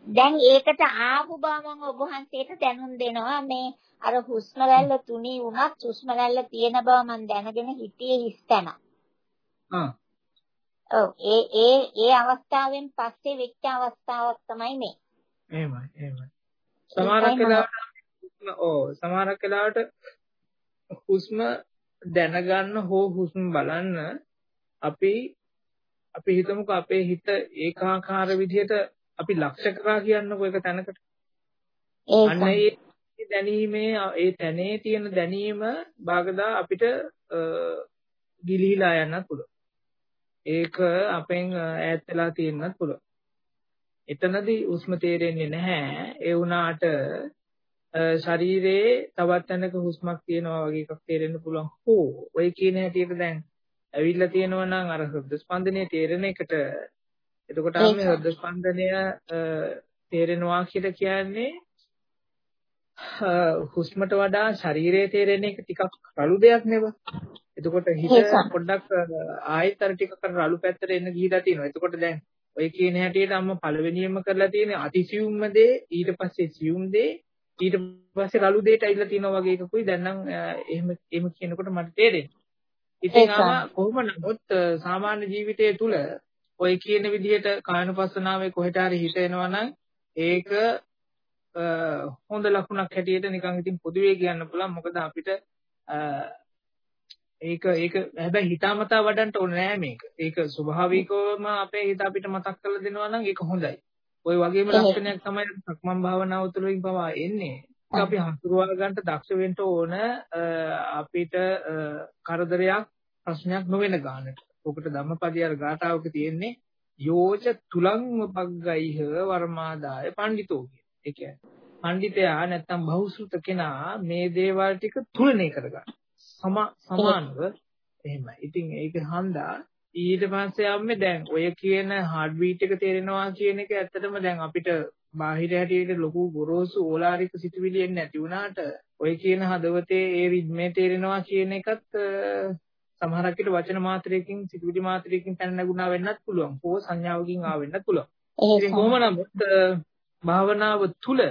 දැන් ඒකට ආපු බව මම ඔබ වහන්සේට දැනුම් දෙනවා මේ අර හුස්ම රැල්ල තුනී වුණත් හුස්ම රැල්ල තියෙන බව මම දැනගෙන හිටියේ හිස්තැන. ආ. ඔව් ඒ ඒ ඒ අවස්ථාවෙන් පස්සේ වෙච්ච අවස්ථාවක් තමයි මේ. එහෙමයි එහෙමයි. සමහරක් වෙලාවට ඔව් සමහරක් වෙලාවට හුස්ම දැනගන්න හෝ හුස්ම බලන්න අපි අපි හිතමුකෝ අපේ හිත ඒකාකාර විදිහට අපි ලක්ෂ කරා කියන්නකෝ එක තැනකට. අන්න ඒ දැනීමේ ඒ තැනේ තියෙන දැනීම භාගදා අපිට ගිලිහිලා යන්නත් පුළුවන්. ඒක අපෙන් ඈත් වෙලා තියෙන්නත් පුළුවන්. එතනදී උස්ම තේරෙන්නේ නැහැ. ඒ වුණාට ශරීරයේ තවත් තැනක හුස්මක් තියෙනවා වගේ එකක් තේරෙන්න පුළුවන්. හෝ ඔය කියන හැටියට දැන් ඇවිල්ලා තියෙනවා නම් අර හෘද ස්පන්දනය තේරෙන එකට එතකොට මේ හෘද ස්පන්දනය තේරෙනවා කියලා කියන්නේ හුස්මට වඩා ශරීරයේ තේරෙන එක ටිකක් රළු දෙයක් නෙව. එතකොට හිත පොඩ්ඩක් ආයෙත් අර ටිකක් රළු පැත්තට එන්න ගිහිලා තියෙනවා. එතකොට දැන් ඔය කියන හැටියට අම්ම පළවෙනියම කරලා තියෙන්නේ අතිසියුම්ම දේ ඊට පස්සේ සියුම් දේ ඊට පස්සේ රළු දෙයට ඇවිල්ලා තියෙනවා වගේ එකකුයි. දැන් නම් එහෙම එහෙම කියනකොට මට තේරෙන්නේ. ඉතින් ආම කොහොම නමුත් සාමාන්‍ය ජීවිතයේ තුල ඔය කියන විදිහට කායනුපස්සනාවේ කොහෙට හරි හිත එනවා නම් ඒක හොඳ ලකුණක් හැටියට නිකන් ඉතින් පොදුවේ කියන්න පුළුවන්. මොකද අපිට ඒක ඒක හැබැයි හිතාමතා වඩන්න ඕනේ නෑ මේක. ඒක ස්වභාවිකවම අපේ හිත අපිට මතක් කරලා දෙනවා නම් ඒක හොඳයි. ওই වගේම ලක්ෂණයක් තමයි සක්මන් භාවනාව තුළින් පවා එන්නේ. අපි හසුරුවා ගන්නට දක්ෂ වෙන්න ඕන අපිට කරදරයක් ප්‍රශ්නයක් නොවන ගානට. ඔකට ධම්මපදයේ අර ගාථාවක තියෙන්නේ යෝච තුලං පග්ගයිහ වර්මාදාය පඬිතෝ කිය. ඒ කියන්නේ පඬිතයා නැත්තම් බහුසුත කෙනා මේ දේවල් ටික තුලනය කරගන්න. සම සමානව එහෙමයි. ඉතින් ඒක හන්දා ඊට පස්සේ යන්නේ දැන් ඔය කියන හાર્ට් බීට් එක තේරෙනවා කියන එක ඇත්තටම දැන් අපිට බාහිර හැටියට ලොකු ගොරෝසු ඕලාරික සිතුවිලි එන්නේ නැති වුණාට ඔය කියන හදවතේ ඒ රිද්මේ තේරෙනවා කියන එකත් සමහරක් විට වචන මාත්‍රයකින් සිතුවිලි මාත්‍රයකින් පැන නැගුණා වෙන්නත් පුළුවන්. හෝ සංඥාවකින් ආ වෙන්නත් පුළුවන්. ඉතින් කොහොම නමුත් භාවනාව තුල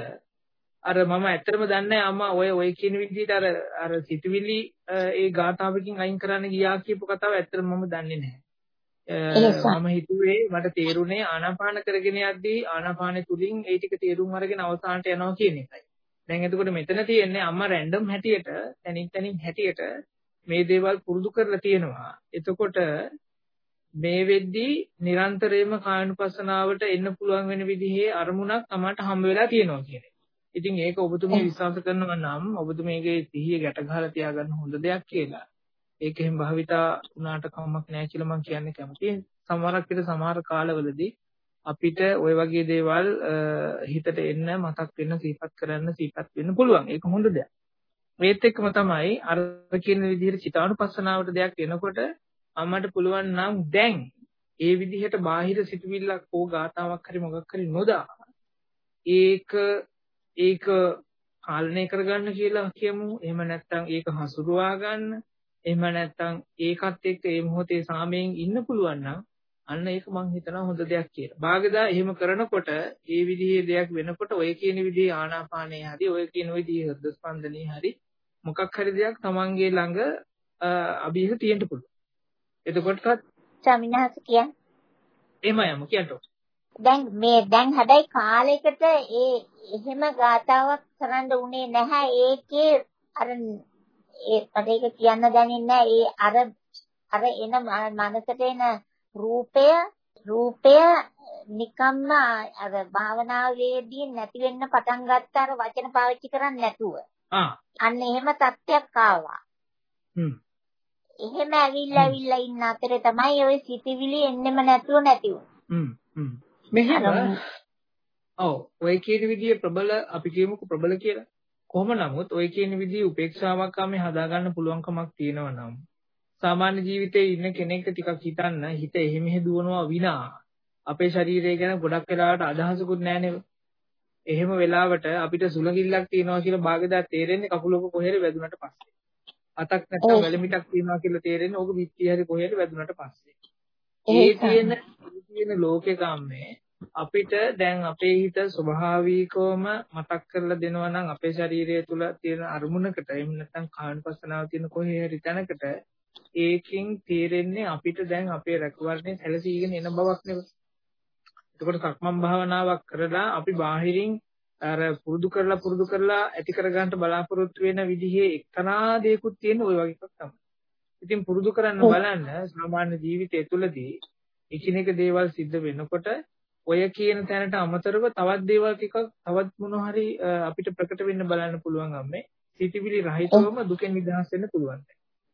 අර මම ඇත්තටම දන්නේ අම්මා ඔය ඔය කියන විදිහට අර අර සිතුවිලි ඒ ගාථාවකින් අයින් කරන්න ගියා කියපු කතාව ඇත්තටම මම දන්නේ නැහැ. මම හිතුවේ මට තේරුනේ ආනාපාන කරගෙන යද්දී ආනාපානෙ තුලින් ඒ ටික තේරුම් අරගෙන අවසානට යනවා කියන එකයි. දැන් එතකොට මෙතන තියෙන්නේ අම්මා රැන්ඩම් හැටියට තනින් තනින් හැටියට මේ දේවල් පුරුදු කරලා තියෙනවා. එතකොට මේ වෙද්දී නිරන්තරයෙන්ම කායනුපස්සනාවට එන්න පුළුවන් වෙන විදිහේ අරමුණක් තමයි හම්බ වෙලා තියෙනවා කියන්නේ. ඉතින් ඒක ඔබතුමිය විශ්වාස කරනවා නම් ඔබතුමියගේ සිහිය ගැට ගහලා තියාගන්න හොඳ දෙයක් කියලා. ඒක එහෙම භාවිතා වුණාට කමක් නැහැ කියලා මම කියන්න කැමතියි. සමහරක් විට සමහර කාලවලදී අපිට ওই වගේ දේවල් හිතට එන්න මතක් වෙන්න සිහිපත් කරන්න සිහිපත් වෙන්න පුළුවන්. ඒක හොඳ දෙයක්. මේත් එක්කම තමයි අර කියන විදිහට චිතානුපස්සනාවට දෙයක් එනකොට අම්මට පුළුවන් නම් දැන් ඒ විදිහට බාහිර සිතුවිල්ලක් හෝ ගාතාවක් හරි මොකක් හරි නොදා ඒක ඒක පාලනය කරගන්න කියලා කියමු. එහෙම නැත්නම් ඒක හසුරුවා ගන්න. එහෙම නැත්නම් ඒකත් එක්ක මේ මොහොතේ සාමයෙන් ඉන්න පුළුවන් නම් අන්න ඒක මං හිතනවා හොඳ දෙයක් කියලා. භාගදා එහෙම කරනකොට ඒ විදිහේ දෙයක් වෙනකොට ඔය කියන විදිහේ ආනාපානයේ හරි ඔය කියන විදිහේ හෘද ස්පන්දනයේ හරි මොකක් හරි දෙයක් තමන්ගේ ළඟ අභියහ තියෙන්න පුළුවන්. එතකොටත් ස්වාමිනාහස කියන්නේ එහෙමයි යමු කියන්න. දැන් මේ දැන් හැබැයි කාලයකට ඒ එහෙම ගාතාවක් කරන්න උනේ නැහැ ඒකේ අර ඒ ඒක කියන්න දැනෙන්නේ ඒ අර අර එන මනසට එන රූපය රූපය නිකම්ම අර භාවනාවේදී නැති වෙන්න පටන් ගත්ත අර වචන පාවිච්චි කරන්නේ නැතුව. අන්න එහෙම තත්ත්වයක් ආවා. හ්ම්. එහෙම ඇවිල්ලා ඇවිල්ලා ඉන්න අතරේ තමයි ওই සිතිවිලි එන්නෙම නැතුව නැති වුනේ. හ්ම් හ්ම්. මෙහෙම ඔව් ඔය කියන විදිහේ ප්‍රබල අපි කියමුකෝ ප්‍රබල කියලා. කොහොම නමුත් ඔය කියන විදිහේ උපේක්ෂාවක් ආමේ හදාගන්න පුළුවන්කමක් තියෙනවා නම් සාමාන්‍ය ජීවිතේ ඉන්න කෙනෙක්ට ටිකක් හිතන්න හිත එහෙ මෙහෙ දුවනවා විනා අපේ ශරීරය ගැන ගොඩක් වෙලාවට අදහසකුත් නැහැ එහෙම වෙලාවට අපිට සුලඟිල්ලක් තියෙනවා කියලා භාගදා තේරෙන්නේ කකුලක කොහෙද වැදුනට පස්සේ. අතක් නැත්නම් වැලමිටක් තියෙනවා කියලා තේරෙන්නේ ඕක පිටි හරි කොහෙද වැදුනට පස්සේ. ඒ තියෙන තියෙන ලෝකෙකම්මේ අපිට දැන් අපේ හිත ස්වභාවිකවම මතක් කරලා දෙනවා නම් අපේ ශරීරය තුල තියෙන අරමුණකට එහෙම නැත්නම් කායනපසනාව තියෙන කොහේ හරි තැනකට ඒකෙන් තේරෙන්නේ අපිට දැන් අපේ රැකවරණය සැලසීගෙන එන බවක් නෙවෙයි. එතකොට සක්මන් භාවනාවක් කරලා අපි බාහිරින් අර පුරුදු කරලා පුරුදු කරලා ඇති කරගන්න බලාපොරොත්තු වෙන විදිහේ එක්තරා දෙයක්ත් තියෙන ওই වගේ එකක් තමයි. ඉතින් පුරුදු කරන්න බලන්න සාමාන්‍ය ජීවිතය තුළදී එකිනෙක දේවල් සිද්ධ වෙනකොට ඔය කියන තැනට අමතරව තවත් දේවල් ටිකක් තවත් මොන හරි අපිට ප්‍රකට වෙන්න බලන්න පුළුවන් අම්මේ සිතවිලි රහිතවම දුකෙන් නිදහස් වෙන්න පුළුවන්.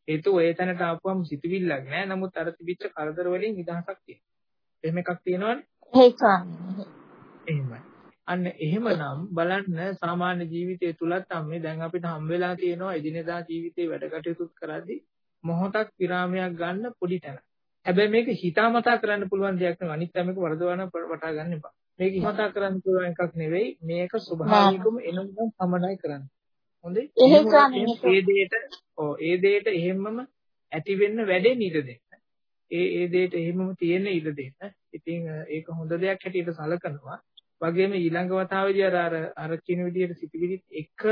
හේතුව ඔය තැනට ආපුවම සිතවිල්ලක් නෑ නමුත් අර තිබිච්ච කරදර වලින් නිදහසක් තියෙනවා. එහෙම එකක් තියෙනවනේ. එහෙමයි. අන්න එහෙමනම් බලන්න සාමාන්‍ය ජීවිතය තුලත් අම්මේ දැන් අපිට හම් වෙලා තියෙනවා එදිනෙදා ජීවිතේ වැඩ කටයුතු කරද්දී මොහොතක් විරාමයක් ගන්න පොඩි තැනක්. හැබැයි මේක හිතාමතා කරන්න පුළුවන් දෙයක් නෙවෙයි. අනිත් හැම එක වරදවන වටා ගන්න එපා. මේක හිතාමතා කරන්න පුළුවන් එකක් නෙවෙයි. මේක ස්වභාවිකවම එනනම් සමනයි කරන්න. හොඳේ? එහෙම ස්වාමීනි. ඒ දෙයට ඔව් ඒ දෙයට එහෙම්මම ඇති වෙන්න වැඩෙන්න ඉඩ දෙන්න. ඒ ඒ දෙයට එහෙමම තියෙන ඉඩ දෙන්න. ඉතින් ඒක හොඳ දෙයක් හැටියට සලකනවා. වගේම ඊළඟ වතාවේදී අර අර අර කියන විදිහට සිතිවිලිත් එක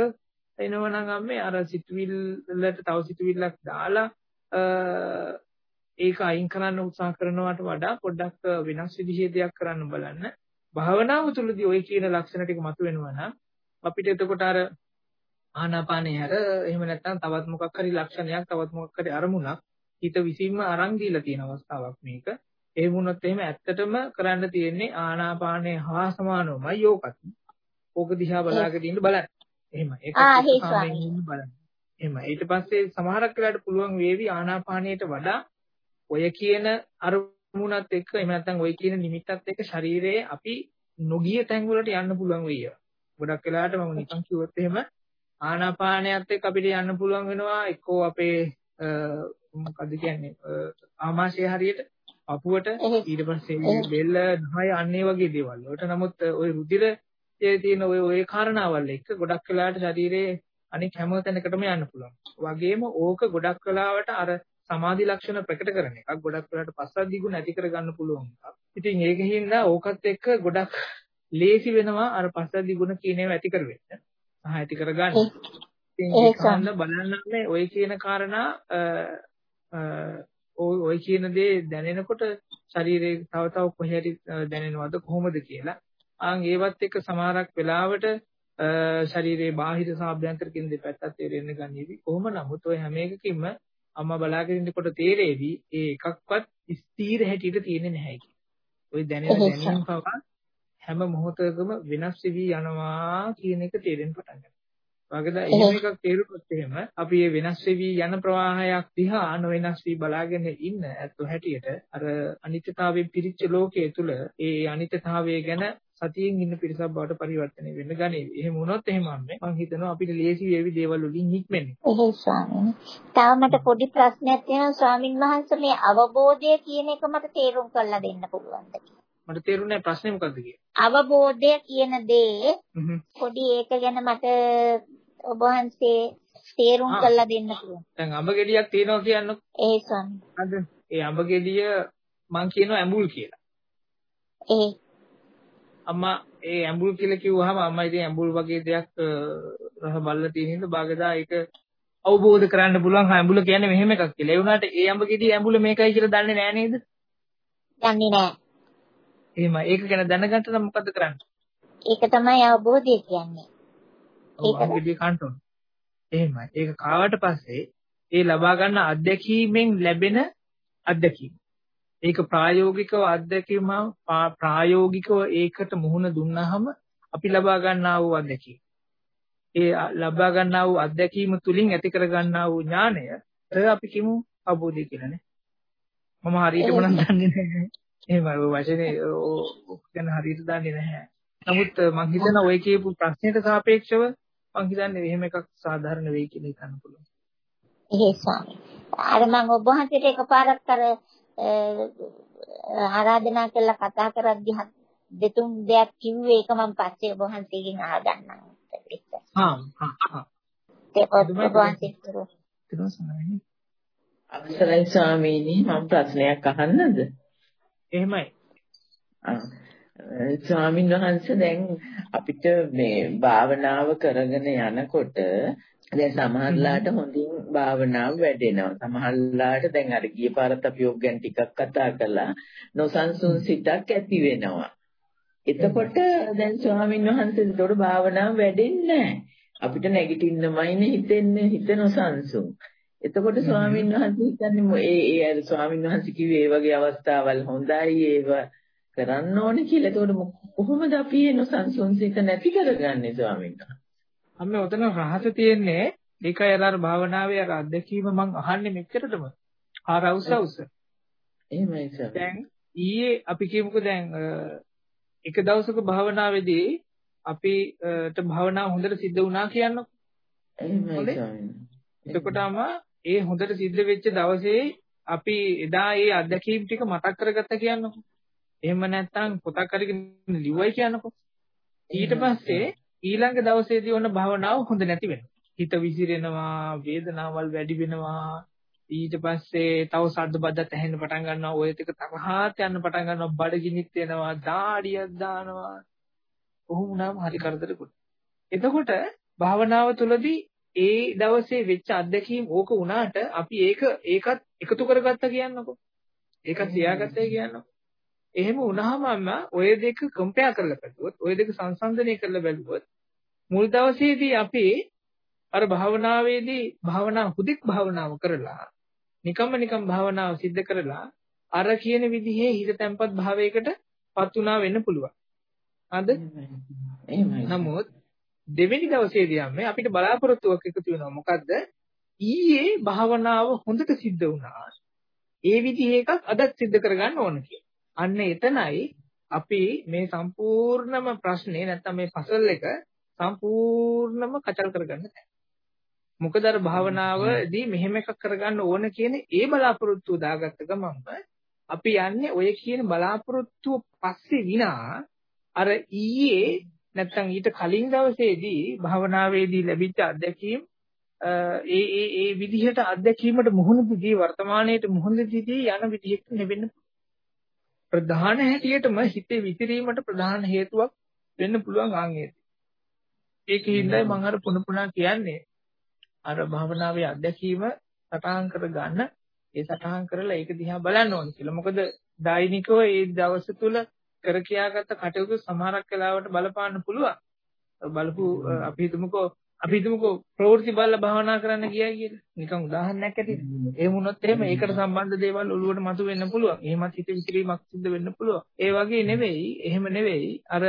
එනවනම් අම්මේ අර සිතුවිල්ලට තව සිතුවිල්ලක් දාලා ඒක අයින් කරන්න උත්සාහ කරනවට වඩා පොඩ්ඩක් වෙනස් විදිහේ දෙයක් කරන්න බලන්න. භාවනාව තුළදී ওই කියන ලක්ෂණ ටික මතුවෙනවා නම් අපිට එතකොට අර ආනාපානය හැර එහෙම නැත්නම් තවත් මොකක් හරි ලක්ෂණයක් තවත් මොකක් හරි අරමුණක් හිත විසින්ම අරන් දීලා තියෙන අවස්ථාවක් මේක. ඒ වුණොත් එහෙම ඇත්තටම කරන්න තියෙන්නේ ආනාපානය හා සමානවමයි යෝකත්. ඕක දිහා බලාගෙන ඉන්න බලන්න. එහෙම. ඒක සාමයෙන් බලන්න. එහෙම. ඊට පස්සේ සමහරක් වෙලාවට පුළුවන් වේවි ආනාපානයට වඩා ඔය කියන අරමුණක් අරමුණත් එක්ක එහෙම නැත්නම් ওই කියන නිමිත්තත් එක්ක ශරීරයේ අපි නොගිය තැන් වලට යන්න පුළුවන් වෙයි. ගොඩක් වෙලාවට මම නිකන් කිව්වොත් එහෙම ආනාපානයත් එක්ක අපිට යන්න පුළුවන් වෙනවා එක්කෝ අපේ මොකද්ද කියන්නේ ආමාශය හරියට අපුවට ඊට පස්සේ බෙල්ල නහය අන්නේ වගේ දේවල් වලට නමුත් ওই රුධිරයේ තියෙන ওই ওই කාරණාවල් එක්ක ගොඩක් වෙලාවට ශරීරයේ අනික හැම තැනකටම යන්න පුළුවන්. වගේම ඕක ගොඩක් වෙලාවට අර සමාධි ලක්ෂණ ප්‍රකට කරන එකක් ගොඩක් වෙලාවට පස්සද්ධි ගුණ ඇති කරගන්න පුළුවන් එකක්. ඉතින් ඒකෙන් ඕකත් එක්ක ගොඩක් ලේසි වෙනවා අර පස්සද්ධි ගුණ කියන ඒවා ඇති කරවෙන්න. සහ ඇති කරගන්න. ඉතින් බලන්න ඔය කියන කාරණා ඔය කියන දේ දැනෙනකොට ශරීරයේ තව තව කොහේරි දැනෙනවද කොහොමද කියලා. ආන් ඒවත් එක්ක සමහරක් වෙලාවට ශරීරයේ බාහිර සහ අභ්‍යන්තර කියන දෙපැත්තත් තේරෙන්න ගන්නීවි. කොහොම නමුත් ඔය හැම එකකින්ම අම්මා බලාගෙන ඉන්නකොට තේරෙවි ඒ එකක්වත් ස්ථීර හැටියට තියෙන්නේ නැහැ කියලා. ওই දැනෙන දැනීම් පවා හැම මොහොතකම වෙනස් වෙවි යනවා කියන එක තේරෙන්න පටන් ගන්නවා. වගේද එහෙම එකක් තේරුනොත් එහෙම අපි මේ වෙනස් වෙවි යන ප්‍රවාහයක් දිහා නොවෙනස් වී බලාගෙන ඉන්න ඇත්තෝ හැටියට අර අනිත්‍යතාවයෙන් පිරිච්ච ලෝකයේ තුල ඒ අනිත්‍යතාවය ගැන සතියෙන් ඉන්න පිරිසක් බවට පරිවර්තනය වෙන්න ගනී. එහෙම වුණොත් එහෙම අම්මේ මම හිතනවා අපිට ලේසි වේවි දේවල් වලින් හික්මෙන්න. එහෙයි ස්වාමීනි. තව මට පොඩි ප්‍රශ්නයක් තියෙනවා ස්වාමින් වහන්සේ මේ අවබෝධය කියන එක මට තේරුම් කරලා දෙන්න පුළුවන්ද කියලා. මට තේරුණේ ප්‍රශ්නේ මොකද්ද කියලා. අවබෝධය කියන දේ පොඩි ඒක ගැන මට ඔබ වහන්සේ තේරුම් කරලා දෙන්න පුළුවන්. දැන් අඹ ගෙඩියක් තියෙනවා කියන්නකො. ඒ ස්වාමී. අද ඒ අඹ ගෙඩිය මං කියනවා ඇඹුල් කියලා. ඒ අම්මා ඒ ඇඹුල් කියලා කිව්වහම අම්මා ඉතින් ඇඹුල් වගේ දෙයක් රහ බල්ලා තියෙන හින්දා බාගදා ඒක අවබෝධ කරන්න පුළුවන් ඇඹුල කියන්නේ මෙහෙම එකක් කියලා. ඒ වුණාට ඒ අඹ ගෙඩිය ඇඹුල මේකයි කියලා දන්නේ නෑ නේද? දන්නේ නෑ. එහෙම ඒක ගැන දැනගන්න නම් මොකද කරන්නේ? ඒක තමයි අවබෝධය කියන්නේ. ඒක ගෙඩිය ඕන. එහෙමයි. ඒක කාවට පස්සේ ඒ ලබා ගන්න අත්දැකීමෙන් ලැබෙන අත්දැකීම. ඒක ප්‍රායෝගිකව අත්දැකීම ප්‍රායෝගිකව ඒකට මුහුණ දුන්නාම අපි ලබා ගන්නා වූ අත්දැකීම. ඒ ලබා ගන්නා වූ අත්දැකීම තුලින් ඇති කර ගන්නා වූ ඥානය අපි කිමු අවබෝධය කියලානේ. මම හරියටම නම් දන්නේ නැහැ. එහෙමයි ඔය වචනේ ගැන හරියට දන්නේ නැහැ. නමුත් මම හිතනවා ඔය කියපු ප්‍රශ්නෙට සාපේක්ෂව මම හිතන්නේ එහෙම එකක් සාධාරණ වෙයි කියලා හිතන්න පුළුවන්. එහෙයි ස්වාමී. අර මම ඔබ වහන්සේට එකපාරක් අර ආරාධනා කළා කතා කරද්දී දෙතුන් දෙයක් කිව්වේ ඒක මම පස්සේ ඔබ වහන්සේගෙන් අහගන්නම්. හා හා. අවසරයි ස්වාමීනි මම ප්‍රශ්නයක් අහන්නද? එහෙමයි. ස්වාමීන් වහන්සේ දැන් අපිට මේ භාවනාව කරගෙන යනකොට දැන් සමහරලාට හොඳින් භාවනාව වැඩෙනවා. සමහරලාට දැන් අර ගිය පාරත් අපි ඔක් ගැන ටිකක් කතා කළා. නොසන්සුන් සිතක් ඇති වෙනවා. එතකොට දැන් ස්වාමීන් වහන්සේ ඒතකොට භාවනාව වැඩෙන්නේ අපිට නැගිටින්නමයිනේ හිතෙන්නේ හිත නොසන්සුන්. එතකොට ස්වාමීන් වහන්සේ හිතන්නේ ඒ ඒ අර ස්වාමීන් වහන්සේ කිව්වේ ඒ වගේ අවස්ථාවල් හොඳයි ඒව කරන්න ඕනේ කියලා. එතකොට කොහොමද අපි ඒ නොසන්සුන්සිත නැති කරගන්නේ ස්වාමීන් වහන්සේ? අම්මේ උතන රහස තියෙන්නේ ඒකයි අර භාවනාවේ අර අත්දැකීම මම අහන්නේ මෙච්චරටම. ආ රවුස රවුස. එහෙමයි සර්. දැන් ඊයේ අපි කියමුකෝ දැන් එක දවසක භාවනාවේදී අපිට භාවනාව හොඳට සිද්ධ වුණා කියන්නකො. එහෙමයි. එතකොටම ඒ හොඳට සිද්ධ වෙච්ච දවසේ අපි එදා ඒ අත්දැකීම් ටික මතක් කරගත්ත කියන්නකො. එහෙම නැත්නම් පොතක් අරගෙන ලිව්වයි කියන්නකො. ඊට පස්සේ ඊළඟ දවසේදී ඔන්න භාවනාව හොඳ නැති වෙනවා. හිත විසිරෙනවා, වේදනාවල් වැඩි වෙනවා. ඊට පස්සේ තව සද්ද බද්දත් ඇහෙන්න පටන් ගන්නවා. ඔය ටික තකහාත් යන්න පටන් ගන්නවා. බඩගිනිත් එනවා, දාඩියක් දානවා. කොහොම වුණාම හරි කරදරකුත්. එතකොට භාවනාව තුළදී ඒ දවසේ වෙච්ච අත්දැකීම් ඕක වුණාට අපි ඒක ඒකත් එකතු කරගත්තා කියන්නකො. ඒකත් තියාගත්තා කියන්නකො. එහෙම වුණාම අම්මා ඔය දෙක කම්පෙයාර් කරලා බලුවොත් ඔය දෙක සංසන්දනය කරලා බලුවොත් මුල් දවසේදී අපි අර භාවනාවේදී භාවනා හුදෙක් භාවනාව කරලා නිකම්ම නිකම් භාවනාව සිද්ධ කරලා අර කියන විදිහේ හිත තැම්පත් භාවයකට පත් වුණා වෙන්න පුළුවන්. හරිද? එහෙමයි. නමුත් දෙවෙනි දවසේදී යන්නේ අපිට බලාපොරොත්තුවක් එකතු වෙනවා. මොකද්ද? ඊයේ භාවනාව හොඳට සිද්ධ වුණා. ඒ විදිහේ එකක් අදත් සිද්ධ කරගන්න ඕන කියලා. අන්න එතනයි අපි මේ සම්පූර්ණම ප්‍රශ්නේ නැත්තම් මේ පසල් එක සම්පූර්ණම කචල් කරගන්න තැන. මොකද අර භාවනාවදී මෙහෙම එකක් කරගන්න ඕන කියන ඒ බලාපොරොත්තුව දාගත්ත ගමන්ම අපි යන්නේ ඔය කියන බලාපොරොත්තුව පස්සේ විනා අර ඊයේ නැත්තම් ඊට කලින් දවසේදී භාවනාවේදී ලැබිච්ච අත්දැකීම් ඒ ඒ ඒ විදිහට අත්දැකීමට මුහුණ දෙදී වර්තමානයේට මුහුණ දෙදී යන විදිහට නෙවෙන්න ප්‍රධාන හැටියටම හිතේ විසිරීමට ප්‍රධාන හේතුවක් වෙන්න පුළුවන් ආන්ගේ. ඒකින්දයි මම අර පුන පුනා කියන්නේ අර භාවනාවේ අත්දැකීම සටහන් කර ගන්න ඒ සටහන් කරලා ඒක දිහා බලන්න ඕන කියලා. මොකද දෛනිකව ඒ දවස තුල කර කියාගත්ත කටයුතු සමහරක් වෙලාවට බලපාන්න පුළුවන්. බලපු අපි හිතමුකෝ අපි හිතමුකෝ ප්‍රවෘත්ති බලලා භාවනා කරන්න ගියා කියලා. නිකන් උදාහරණයක් ඇටියෙ. එහෙම වුණොත් එහෙම ඒකට සම්බන්ධ දේවල් ඔළුවට මතුවෙන්න පුළුවන්. එහෙමත් හිත විසිරීමක් සිද්ධ වෙන්න පුළුවන්. ඒ වගේ නෙවෙයි, එහෙම නෙවෙයි. අර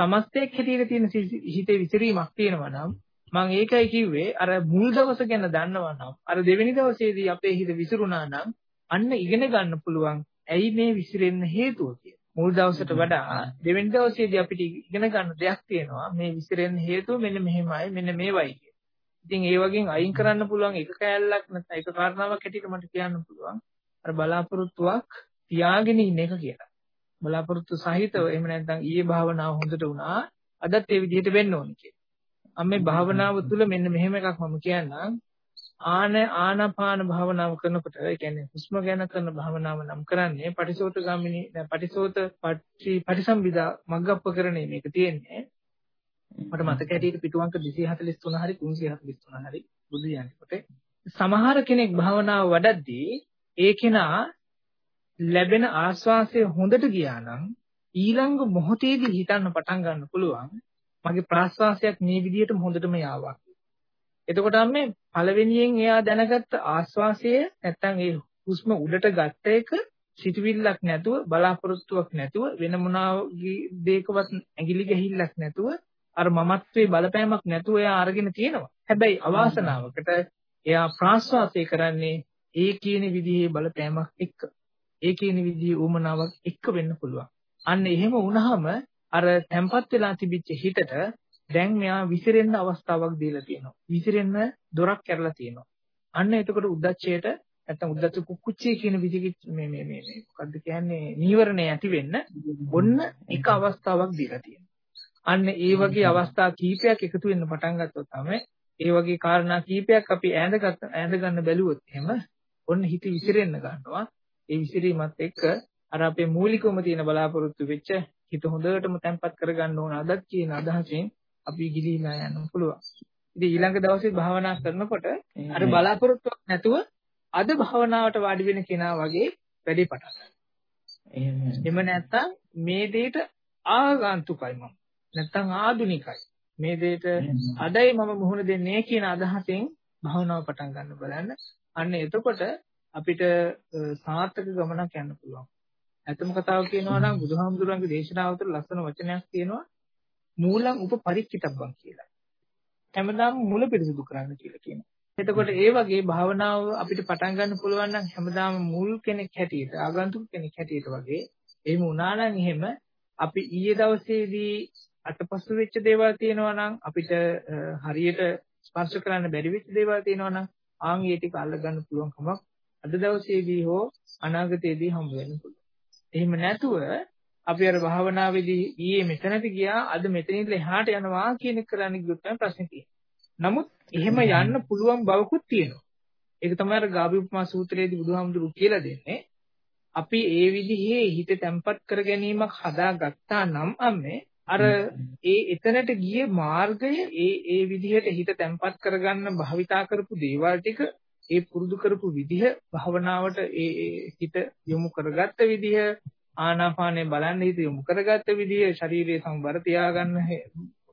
සමස්තයක් හැටියට තියෙන හිතේ විසිරීමක් තියෙනවා නම් මම ඒකයි කිව්වේ අර මුල් දවස ගැන දන්නවා නම් අර දෙවෙනි දවසේදී අපේ හිත විසිරුණා නම් අන්න ඉගෙන ගන්න පුළුවන් ඇයි මේ විසිරෙන්න හේතුව කියලා. මුල් දවසට වඩා දෙවෙනි දවසේදී අපිට ඉගෙන ගන්න දෙයක් තියෙනවා මේ විසිරෙන්න හේතුව මෙන්න මෙහෙමයි මෙන්න මේවයි කිය. ඉතින් ඒ වගේ අයින් කරන්න පුළුවන් එක කෑල්ලක් නැත්නම් එක කාරණාවක් හැටියට මට කියන්න පුළුවන් අර බලාපොරොත්තුවක් තියාගෙන ඉන්න එක කියලා. බලාපොරොත්තු සහිතව එහෙම නැත්නම් ඊයේ භාවනාව හොඳට වුණා අදත් ඒ විදිහට වෙන්න ඕනේ කියලා. අම්මේ භාවනාව තුළ මෙන්න මෙහෙම එකක් මම කියන්නම්. ආන ආනාපාන භාවනාව කරනකොට ඒ කියන්නේ හුස්ම ගැන කරන භාවනාව නම් කරන්නේ පටිසෝත ගාමිනී පටිසෝත පටි පටිසම්විදා මග්ගප්පකරණේ මේක තියෙන්නේ. මට මතක හැටියට පිටුවංක 243 හරි 343 හරි බුදු යනකොට සමහර කෙනෙක් භාවනාව වඩද්දී ඒ කෙනා ලැබෙන ආස්වාසය හොඳට ගියා නම් ඊළඟ මොහොතේදී හිතන්න පටන් ගන්න පුළුවන් මගේ ප්‍රාස්වාසයක් මේ විදිහටම හොඳටම යාවා එතකොට මේ පළවෙනියෙන් එයා දැනගත්ත ආස්වාසය නැත්තම් ඒ හුස්ම උඩට ගත්ත එක සිතවිල්ලක් නැතුව බලාපොරොත්තුවක් නැතුව වෙන මොනාගේ දෙයකවත් ඇඟිලි ගැහිල්ලක් නැතුව අර මමත්වයේ බලපෑමක් නැතුව එයා අරගෙන තියෙනවා. හැබැයි අවාසනාවකට එයා ප්‍රාස්වාසය කරන්නේ ඒ කියන විදිහේ බලපෑමක් එක්ක. ඒ කියන විදිහේ උමනාවක් එක්ක වෙන්න පුළුවන්. අන්න එහෙම වුණාම අර තැම්පත් වෙලා තිබිච්ච හිතට දැන් මෙයා විසිරෙන්න අවස්ථාවක් දීලා තියෙනවා. විසිරෙන්න දොරක් කැරලා තියෙනවා. අන්න එතකොට උද්දච්චයට නැත්තම් උද්දච්ච කුක්කුච්චේ කියන විදිහේ මේ මේ මේ මේ මොකද්ද කියන්නේ නීවරණය ඇති වෙන්න ඔන්න එක අවස්ථාවක් දීලා තියෙනවා. අන්න ඒ වගේ අවස්ථා කීපයක් එකතු වෙන්න පටන් ගත්තොත් තමයි ඒ වගේ කාරණා කීපයක් අපි ඈඳගත්ත ඈඳ ගන්න බැලුවොත් එහෙම ඔන්න හිත විසිරෙන්න ගන්නවා. ඒ විසිරීමත් එක්ක අර අපේ මූලිකවම තියෙන බලාපොරොත්තු වෙච්ච හිත හොඳටම තැම්පත් කරගන්න ඕන අදත් කියන අදහසෙන් අපි ගිලිහිලා යන්න පුළුවන්. ඉතින් ඊළඟ දවසේ භාවනා කරනකොට අර බලාපොරොත්තුවක් නැතුව අද භාවනාවට වාඩි වෙන කෙනා වගේ වැඩි පටන් ගන්නවා. එහෙම නැත්තම් මේ දෙයට ආගන්තුකයි මම. නැත්තම් ආදුනිකයි. මේ දෙයට අදයි මම මුහුණ දෙන්නේ කියන අදහසෙන් භාවනාව පටන් ගන්න බලන්න. අන්න එතකොට අපිට සාර්ථක ගමනක් යන්න පුළුවන්. ඇත්තම කතාව කියනවා නම් බුදුහාමුදුරන්ගේ දේශනාව තුළ ලස්සන වචනයක් තියෙනවා මූලං උපපරික්කිතබ්බං කියලා. හැමදාම මුල පිරිසිදු කරන්න කියලා කියනවා. එතකොට ඒ වගේ භාවනාව අපිට පටන් ගන්න පුළුවන් නම් හැමදාම මුල් කෙනෙක් හැටියට ආගන්තුක කෙනෙක් හැටියට වගේ එහෙම වුණා නම් එහෙම අපි ඊයේ දවසේදී අතපසු වෙච්ච දේවල් තියෙනවා නම් අපිට හරියට ස්පර්ශ කරන්න බැරි වෙච්ච දේවල් තියෙනවා නම් ආන් ඒ ටික අල්ලගන්න පුළුවන් කමක් අද දවසේදී හෝ අනාගතයේදී හම්බ වෙන්න පුළුවන්. එහෙම නැතුව අපි අර භාවනාවේදී ඊයේ මෙතනට ගියා අද මෙතන ඉඳලා එහාට යනවා කියන එක කරන්න ගියොත් තමයි ප්‍රශ්නේ තියෙන්නේ. නමුත් එහෙම යන්න පුළුවන් බවකුත් තියෙනවා. ඒක තමයි අර ගාබි උපමා සූත්‍රයේදී බුදුහාමුදුරු කියලා දෙන්නේ. අපි ඒ විදිහේ හිත තැම්පත් කර ගැනීමක් හදාගත්තා නම් අම්මේ අර ඒ එතනට ගියේ මාර්ගය ඒ ඒ විදිහට හිත තැම්පත් කරගන්න භාවිතා කරපු දේවල් ටික ඒ පුරුදු කරපු විදිහ භවනාවට ඒ හිත යොමු කරගත්ත විදිහ ආනාපානේ බලන්න හිත යොමු කරගත්ත විදිය ශරීරයේ සමබර තියාගන්න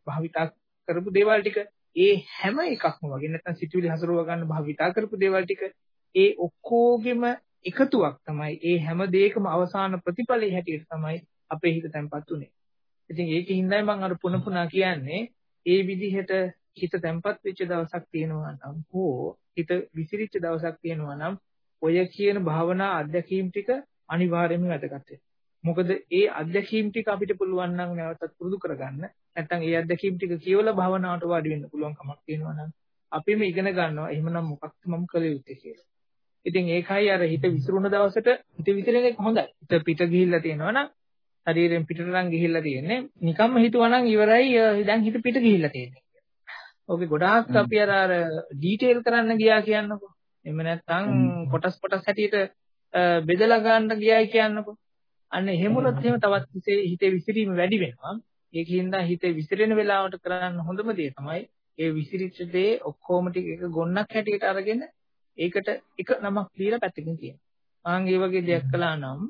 භාවිතා කරපු දේවල් ටික ඒ හැම එකක්ම වගේ නැත්නම් සිතුවිලි හසුරව ගන්න භාවිතා කරපු දේවල් ටික ඒ ඔක්කොගෙම එකතුවක් තමයි ඒ හැම දෙයකම අවසාන ප්‍රතිඵලයේ හැටියට තමයි අපේ හිත තැම්පත් උනේ. ඉතින් ඒකින්දයි මම අර පුන පුනා කියන්නේ ඒ විදිහට හිත තැම්පත් වෙච්ච දවසක් තියෙනවා නම් හෝ හිත විසිරිච්ච දවසක් තියෙනවා නම් ඔය කියන භාවනා අධ්‍යක්ීම් ටික අනිවාර්යයෙන්ම වැදගත් මොකද ඒ අධ්‍යක්ීම් ටික අපිට පුළුවන් නම් නැවතත් පුරුදු කරගන්න. නැත්නම් ඒ අධ්‍යක්ීම් ටික කියවලා භාවනාවට වාඩි වෙන්න පුළුවන් කමක් තියෙනවා නම් අපිම ඉගෙන ගන්නවා එහෙමනම් මොකක්ද මම කළ යුත්තේ කියලා. ඉතින් ඒකයි අර හිත විසිරුණ දවසට හිත විසිරෙන එක හොඳයි. හිත පිට ගිහිල්ලා තියෙනවා නම් ශරීරයෙන් පිටට නම් ගිහිල්ලා තියෙන්නේ. නිකම්ම හිතුවා නම් ඉවරයි දැන් හිත පිට ගිහිල්ලා තියෙන්නේ. ඕකේ ගොඩාක් අපි අර අර ඩීටේල් කරන්න ගියා කියන්නකෝ. එහෙම නැත්නම් කොටස් කොටස් හැටියට බෙදලා ගන්න ගියායි කියන්නකෝ. අන්න එහෙම වුණොත් එහෙම තවත් හිතේ විසිරීම වැඩි වෙනවා. ඒකින්ද හිතේ විසිරෙන වෙලාවට කරන්න හොඳම දේ තමයි ඒ විසිරිච්ච දේ ඔක්කොම ටික එක ගොන්නක් හැටියට අරගෙන ඒකට එක නමක් දීලා පැත්තකින් තියන්න. ආන් ඒ වගේ දෙයක් කළා නම්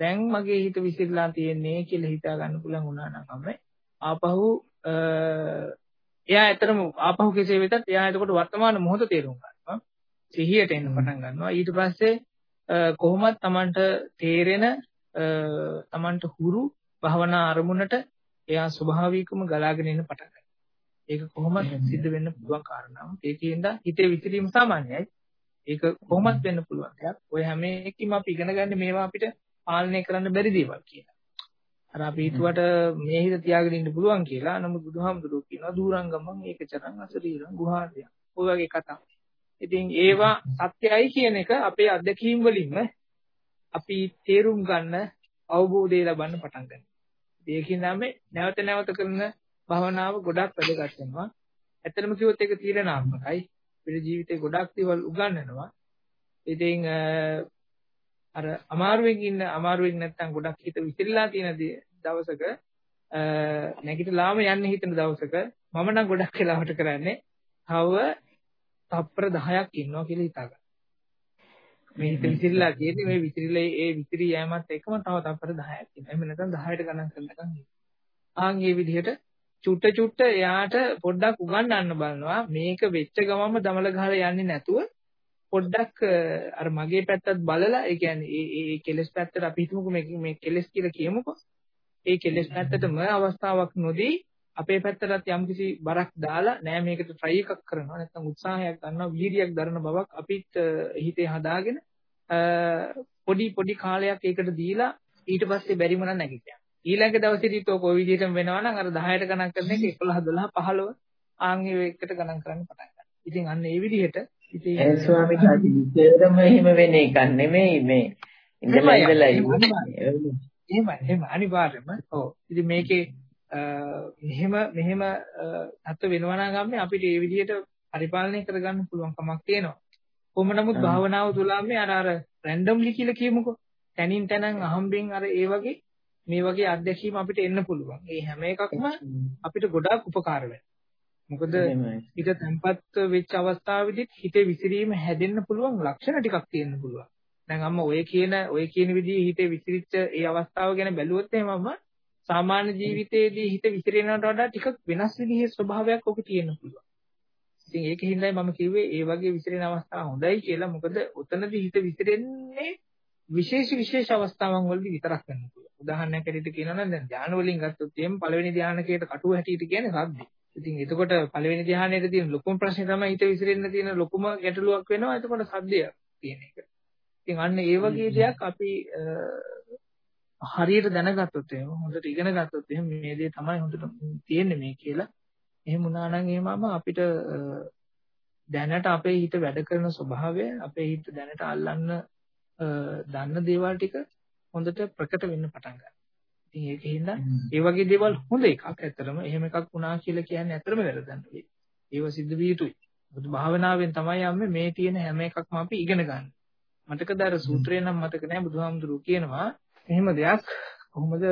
දැන් මගේ හිත විසිරලා තියෙන්නේ කියලා හිතා ගන්න පුළුවන් වුණා නම් තමයි ආපහු එයා ඇතරම ආපහු කෙසේ වෙතත් එයා එතකොට වර්තමාන මොහොත තේරුම් ගන්නවා. සිහියට එන්න පටන් ගන්නවා. ඊට පස්සේ කොහොමද Tamanට තේරෙන Tamanට හුරු භවනා අරමුණට එයා ස්වභාවිකවම ගලාගෙන එන්න පටන් ගන්නවා. ඒක කොහොමද සිද්ධ වෙන්න පුළුවන් කාරණාවක්. ඒකෙන්ද හිතේ විසිරීම සාමාන්‍යයි. ඒක කොහොමද වෙන්න පුළුවන් දෙයක්. ඔය හැම එකකින්ම අපි ඉගෙන ගන්න මේවා අපිට පාලනය කරන්න බැරි දේවල් කියලා. අර අපි හිතුවට මේ හිත තියාගෙන ඉන්න පුළුවන් කියලා. නමුත් බුදුහාමුදුරුවෝ කියනවා දූරංගමං ඒකචරං අසරීරං ගුහාදය. ඔය වගේ කතා. ඉතින් ඒවා සත්‍යයි කියන එක අපේ අත්දැකීම් වලින්ම අපි තේරුම් ගන්න අවබෝධය ලබන්න පටන් ගන්නවා. ඒකින් තමයි නැවත නැවත කරන භවනාව ගොඩක් වැදගත් වෙනවා. ඇත්තටම කිව්වොත් ඒක තීරණාත්මකයි. අපේ ජීවිතේ ගොඩක් දේවල් උගන්වනවා. ඉතින් අර අමාරුවෙන් ඉන්න අමාරුවෙන් නැත්තම් ගොඩක් හිත විසිරලා තියෙන දවසක නැගිටලාම යන්න හිතන දවසක මම නම් ගොඩක් වෙලාවට කරන්නේ තව තප්පර 10ක් ඉන්නවා කියලා හිතාගන්න. මේ හිත විසිරලා තියෙන්නේ මේ විසිරිලා ඒ විසිරී යෑමත් එක්කම තව තප්පර 10ක් ඉන්නවා. එහෙම නැත්නම් 10ට ගණන් කරනකම් ආන් මේ විදිහට චුට්ට චුට්ට එයාට පොඩ්ඩක් උගන්වන්න බලනවා මේක වෙච්ච ගමන්ම දමල ගහලා යන්නේ නැතුව පොඩ්ඩක් අර මගේ පැත්තත් බලලා ඒ කියන්නේ ඒ ඒ කෙලස් පැත්තට අපි හිතමුකෝ මේ මේ කෙලස් කියලා කියමුකෝ ඒ කෙලස් පැත්තටම අවස්ථාවක් නොදී අපේ පැත්තටත් යම්කිසි බරක් දාලා නෑ මේකට try එකක් කරනවා නැත්නම් උත්සාහයක් ගන්නවා වීර්යයක් දරන බවක් අපිත් හිතේ හදාගෙන පොඩි පොඩි කාලයක් ඒකට දීලා ඊට පස්සේ බැරිම නම් නැගිටිනවා ඊළඟ දවසේදීත් ඔය කොයි විදිහටම වෙනවා නම් අර 10ට ගණන් කරන එක 11 12 15 ආන් ඒ එකට ගණන් කරන්න පටන් ගන්නවා. ඉතින් අන්න ඒ විදිහට ඉතින් ඒ ස්වාමීන් වහන්සේම එහෙම වෙන එකක් නෙමෙයි මේ. ඉඳලා ඉඳලා එහෙම එහෙම අනිවාර්යයෙන්ම ඔව්. ඉතින් මේකේ මෙහෙම මෙහෙම තත්ත්ව වෙනවා නම් අපිට මේ විදිහට පරිපාලනය කරගන්න පුළුවන් කමක් තියෙනවා. කොහොම නමුත් භාවනාව තුලම අර අර රැන්ඩම්ලි කියලා කියමුකෝ. තනින් තනන් අහම්බෙන් අර ඒ වගේ මේ වගේ අත්දැකීම් අපිට එන්න පුළුවන්. ඒ හැම එකක්ම අපිට ගොඩාක් උපකාර මොකද හිත තැම්පත් වෙච්ච අවස්ථාවේදීත් හිතේ විසිරීම හැදෙන්න පුළුවන් ලක්ෂණ ටිකක් තියෙන්න පුළුවන්. දැන් අම්ම ඔය කියන ඔය කියන විදිහේ හිතේ විසිරිච්ච ඒ අවස්ථාව ගැන බැලුවොත් එහෙමම සාමාන්‍ය ජීවිතයේදී හිත විසිරෙනවට වඩා ටිකක් වෙනස් විදිහේ ස්වභාවයක් ඔක තියෙන්න පුළුවන්. ඉතින් ඒකින්දයි මම කිව්වේ ඒ වගේ විසිරෙන අවස්ථා හොඳයි කියලා. මොකද උතනදී හිත විසිරෙන්නේ විශේෂ විශේෂ අවස්ථාවන් වලදී විතරක් වෙන්න පුළුවන්. උදාහරණයක් ඇරෙට කියනවා නම් දැන් ධාන වලින් ගත්තොත් එහෙම පළවෙනි ධානකයට කටුව හැටියට කියන්නේ සද්දේ. ඉතින් එතකොට පළවෙනි ධානයේදී තියෙන ලොකුම ප්‍රශ්නේ තමයි හිත විසිරෙන්න තියෙන ලොකුම ගැටලුවක් වෙනවා. එතකොට සද්දය කියන එක. ඉතින් අන්න ඒ වගේ දෙයක් අපි හරියට දැනගත්තොත් එහෙම හොඳට ඉගෙන ගත්තොත් එහෙම මේ දේ තමයි හොඳට තියෙන්නේ මේ කියලා. එහෙම වුණා නම් එහෙමම අපිට දැනට අපේ හිත වැඩ කරන ස්වභාවය අපේ හිත දැනට අල්ලන්න දන්න දේවල් ටික හොඳට ප්‍රකට වෙන්න පටන් ගන්නවා. ඉතින් ඒකෙන්ද ඒ වගේ දේවල් හොඳ එකක් ඇත්තටම. එහෙම එකක් වුණා කියලා කියන්නේ ඇත්තටම වැරදක් නෙවෙයි. ඒව සිද්ධ විය යුතුයි. බුදු භාවනාවෙන් තමයි යන්නේ මේ තියෙන හැම එකක්ම අපි ඉගෙන ගන්න. මතකද අර සූත්‍රේ නම් මතක නැහැ බුදුහාමුදුරුවෝ කියනවා එහෙම දෙයක් කොහොමද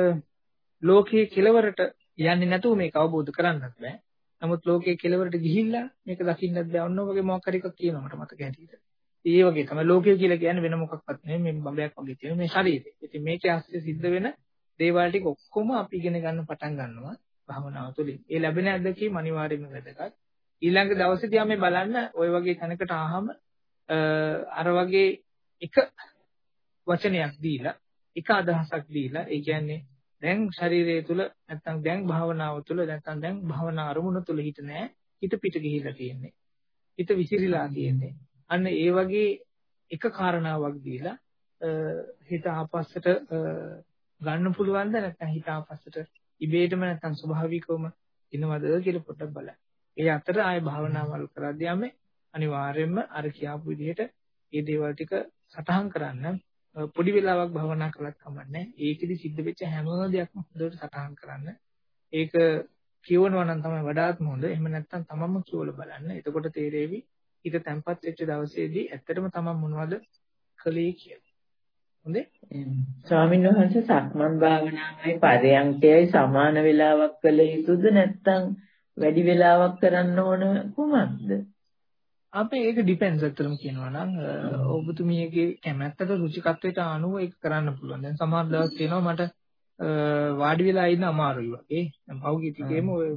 ලෝකයේ කෙලවරට යන්නේ නැතුව මේක අවබෝධ කරගන්නත් බෑ. නමුත් ලෝකයේ කෙලවරට ගිහිල්ලා මේක දකින්නත් බෑ. ඔන්න ඔය වගේ මොකක් හරි එකක් කියනවා මට මතක හැටියට. ඒ වගේ තමයි ලෝකය කියලා කියන්නේ වෙන මොකක්වත් නෙමෙයි මේ බඹයක් වගේ තියෙන මේ ශරීරය. ඉතින් මේකේ ඇස්සේ සිද්ධ වෙන දේවල් ටික ඔක්කොම අපි ඉගෙන ගන්න පටන් ගන්නවා භවනාව තුළින්. ඒ ලැබෙන අත්දැකීම් අනිවාර්යයෙන්ම වැදගත්. ඊළඟ දවසේදී අපි බලන්න ওই වගේ තැනකට ආවම අර වගේ එක වචනයක් දීලා එක අදහසක් දීලා ඒ කියන්නේ දැන් ශරීරය තුල නැත්නම් දැන් භාවනාව තුල නැත්නම් දැන් භාවනා අරමුණ තුල හිත නැහැ හිත පිට ගිහිලා තියෙන්නේ. හිත විසිරීලා තියෙන්නේ. අන්න ඒ වගේ එක කාරණාවක් දීලා හිත ආපස්සට ගන්න පුළුවන්ද? නැත්නම් හිත ආපස්සට ඉබේටම නැත්නම් ස්වභාවිකවම එනවද කියලා පොඩ්ඩක් බලන්න. ඒ අතර ආය භාවනාවල් කරද්දී යමේ. අනිවාර්යයෙන්ම අර කියාපු විදිහට මේ දේවල් ටික සටහන් කරන්න පොඩි වෙලාවක් භවනා කළත් කමන්නේ. ඒකෙදි සිද්ධ වෙච්ච හැම දෙයක්ම හොඳට සටහන් කරන්න. ඒක කියවනවා නම් තමයි වඩාත්ම හොඳ. එහෙම නැත්නම් තමන්ම කියවලා බලන්න. එතකොට තේරෙවි හිත තැම්පත් වෙච්ච දවසේදී ඇත්තටම තමන් මොනවද කළේ කියලා. හොඳේ? ස්වාමීන් වහන්සේ සක්මන් භාවනාවයි පරයන්කයයි සමාන වෙලාවක් කළ යුතුද නැත්නම් වැඩි වෙලාවක් කරන්න ඕන කුමක්ද? අපේ ඒක ඩිපෙන්ඩ්ස් අතරම කියනවා නම් ඔබතුමියගේ කැමැත්තට රුචිකත්වයට අනුව ඒක කරන්න පුළුවන්. දැන් සමහර දවස් තියෙනවා මට වාඩි වෙලා ඉන්න අමාරුයි වගේ. දැන් පහුගිය ටිකේම ඔය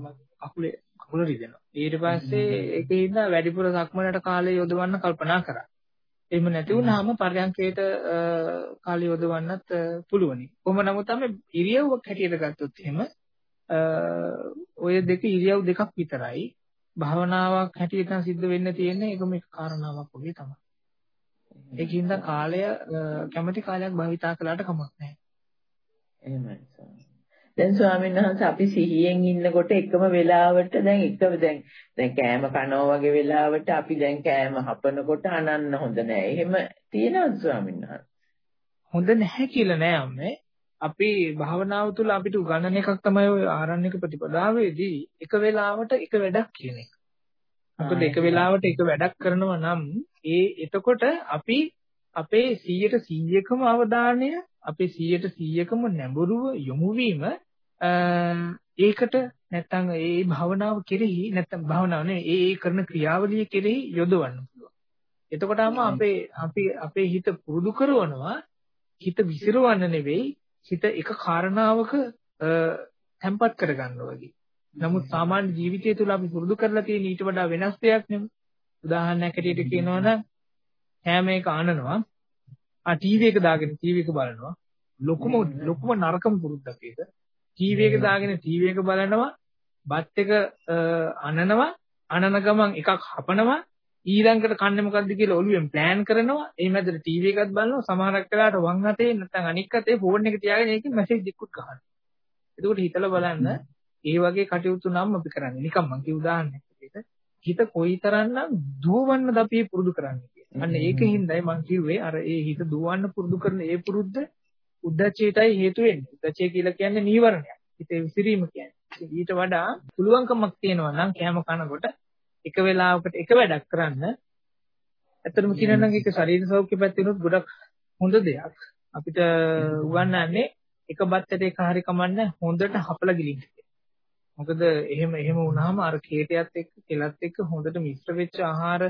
කකුලේ කකුල රිදෙනවා. ඊට පස්සේ ඒකේ ඉඳලා වැඩිපුර සක්මනට කාලය යොදවන්න කල්පනා කරා. එහෙම නැති වුනහම පරයන්කේට කාලය යොදවන්නත් පුළුවනි. කොහොම නමුත් අපි ඉරියව්වක් හැටියට ගත්තොත් එහෙම ඔය දෙක ඉරියව් දෙකක් විතරයි. භාවනාවක් හැටියට සිද්ධ වෙන්න තියෙන්නේ ඒකම එක කාරණාවක් වගේ තමයි. ඒකින්ද කාලය කැමැති කාලයක් භාවිතා කළාට කමක් නැහැ. එහෙමයි. දැන් ස්වාමීන් වහන්සේ අපි සිහියෙන් ඉන්නකොට එකම වෙලාවට දැන් එක දැන් දැන් කෑම කනවා වගේ වෙලාවට අපි දැන් කෑම හපනකොට අනන්න හොඳ නෑ. එහෙම තියෙනවද ස්වාමීන් වහන්සේ? හොඳ නැහැ කියලා නෑ අම්මේ. අපි භාවනාව තුළ අපිට උගන්වන එකක් තමයි ඔය ආරණ්‍යක ප්‍රතිපදාවේදී එක වෙලාවට එක වැඩක් කියන එක. මොකද එක වෙලාවට එක වැඩක් කරනවා නම් ඒ එතකොට අපි අපේ 100ට 100කම අවධානය අපේ 100ට 100කම නැඹුරුව යොමු වීම ඒකට නැත්තම් ඒ භාවනාව කෙරෙහි නැත්තම් භාවනාව නෙවෙයි ඒ ඒ කරන ක්‍රියාවලිය කෙරෙහි යොදවන්න පුළුවන්. එතකොටම අපේ අපි අපේ හිත පුරුදු කරනවා හිත විසිරවන්න නෙවෙයි හිත එක කාරණාවක තැම්පත් කරගන්න වගේ. නමුත් සාමාන්‍ය ජීවිතය තුළ අපි පුරුදු කරලා තියෙන ඊට වඩා වෙනස් දෙයක් නෙමෙයි. උදාහරණයක් ඇටියට කියනවා නම් කෑම එක ආනනවා. ආ ටීවී එක දාගෙන ටීවී එක බලනවා. ලොකුම ලොකුම නරකම පුරුද්දක් ඒක. ටීවී එක දාගෙන ටීවී එක බලනවා. බත් එක අනනවා. අනන ගමන් එකක් හපනවා. ඊළඟට කන්නේ මොකද්ද කියලා ඔළුවෙන් ප්ලෑන් කරනවා. ඒ මැදට ටීවී එකත් බලනවා. සමහරක් වෙලාවට වම් අතේ නැත්නම් අනික් අතේ ෆෝන් එක තියාගෙන ඒකෙන් මැසේජ් එකකුත් ගහනවා. එතකොට හිතලා බලන්න ඒ වගේ කටයුතු නම් අපි කරන්නේ. නිකම් මම කිය උදාහරණයක් විදිහට හිත කොයිතරම්නම් දුවවන්නද අපි පුරුදු කරන්නේ කියලා. අන්න ඒකින්දයි මම කිව්වේ අර ඒ හිත දුවවන්න පුරුදු කරන ඒ පුරුද්ද උද්දච්චයටයි හේතු වෙන්නේ. උද්දච්චය කියලා කියන්නේ නීවරණයක්. හිතේ විසිරීම කියන්නේ. ඊට වඩා පුළුවන්කමක් තියෙනවා නම් කැම කනකොට එක වෙලාවකට එක වැඩක් කරන්න ඇත්තටම කියනවා නම් ඒක ශරීර සෞඛ්‍ය පැත්තෙනුත් ගොඩක් හොඳ දෙයක්. අපිට උගන්වන්නේ එක බත්තට එක හරි කමන්න හොඳට හපලා ගිලින්න. මොකද එහෙම එහෙම වුණාම අර කේතයත් එක්ක කෙලත් එක්ක හොඳට මිශ්‍ර වෙච්ච ආහාර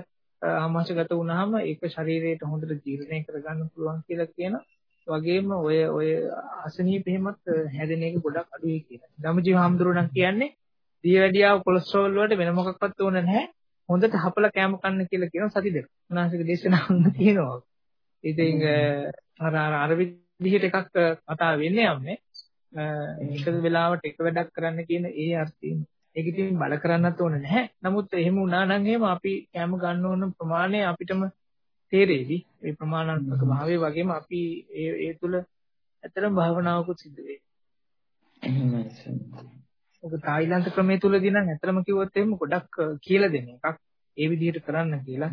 ආමාශගත වුණාම ඒක ශරීරයට හොඳට ජීර්ණය කරගන්න පුළුවන් කියලා කියන වගේම ඔය ඔය අසනීප එහෙමත් හැදෙන එක ගොඩක් අඩුයි කියලා. ධම්මජීව හාමුදුරුවෝ කියන්නේ දියවැඩියාව කොලෙස්ටරෝල් වලට වෙන මොකක්වත් ඕන නැහැ. හොඳට හපලා කෑම කන්න කියලා කියන සති දෙක. උනාසික දේශනාවම තියෙනවා. ඉතින් අර අර අර විදිහට එකක් කතා වෙන්නේ යන්නේ. එක වෙලාවට එක වැඩක් කරන්න කියන ඒ අර්ථයෙන්. ඒක ඉතින් බල කරන්නත් ඕන නැහැ. නමුත් එහෙම වුණා නම් එහෙම අපි කෑම ගන්න ඕන ප්‍රමාණය අපිටම තේරෙවි. ඒ ප්‍රමාණාත්මක භාවය වගේම අපි ඒ ඒ තුල ඇත්තටම භාවනාවකුත් සිද්ධ වෙයි. එහෙමයි. ඔක තායිලන්ත ක්‍රමයේ තුලදී නම් ඇත්තම කිව්වොත් එහෙම ගොඩක් කියලා දෙන එකක්. ඒ විදිහට කරන්න කියලා.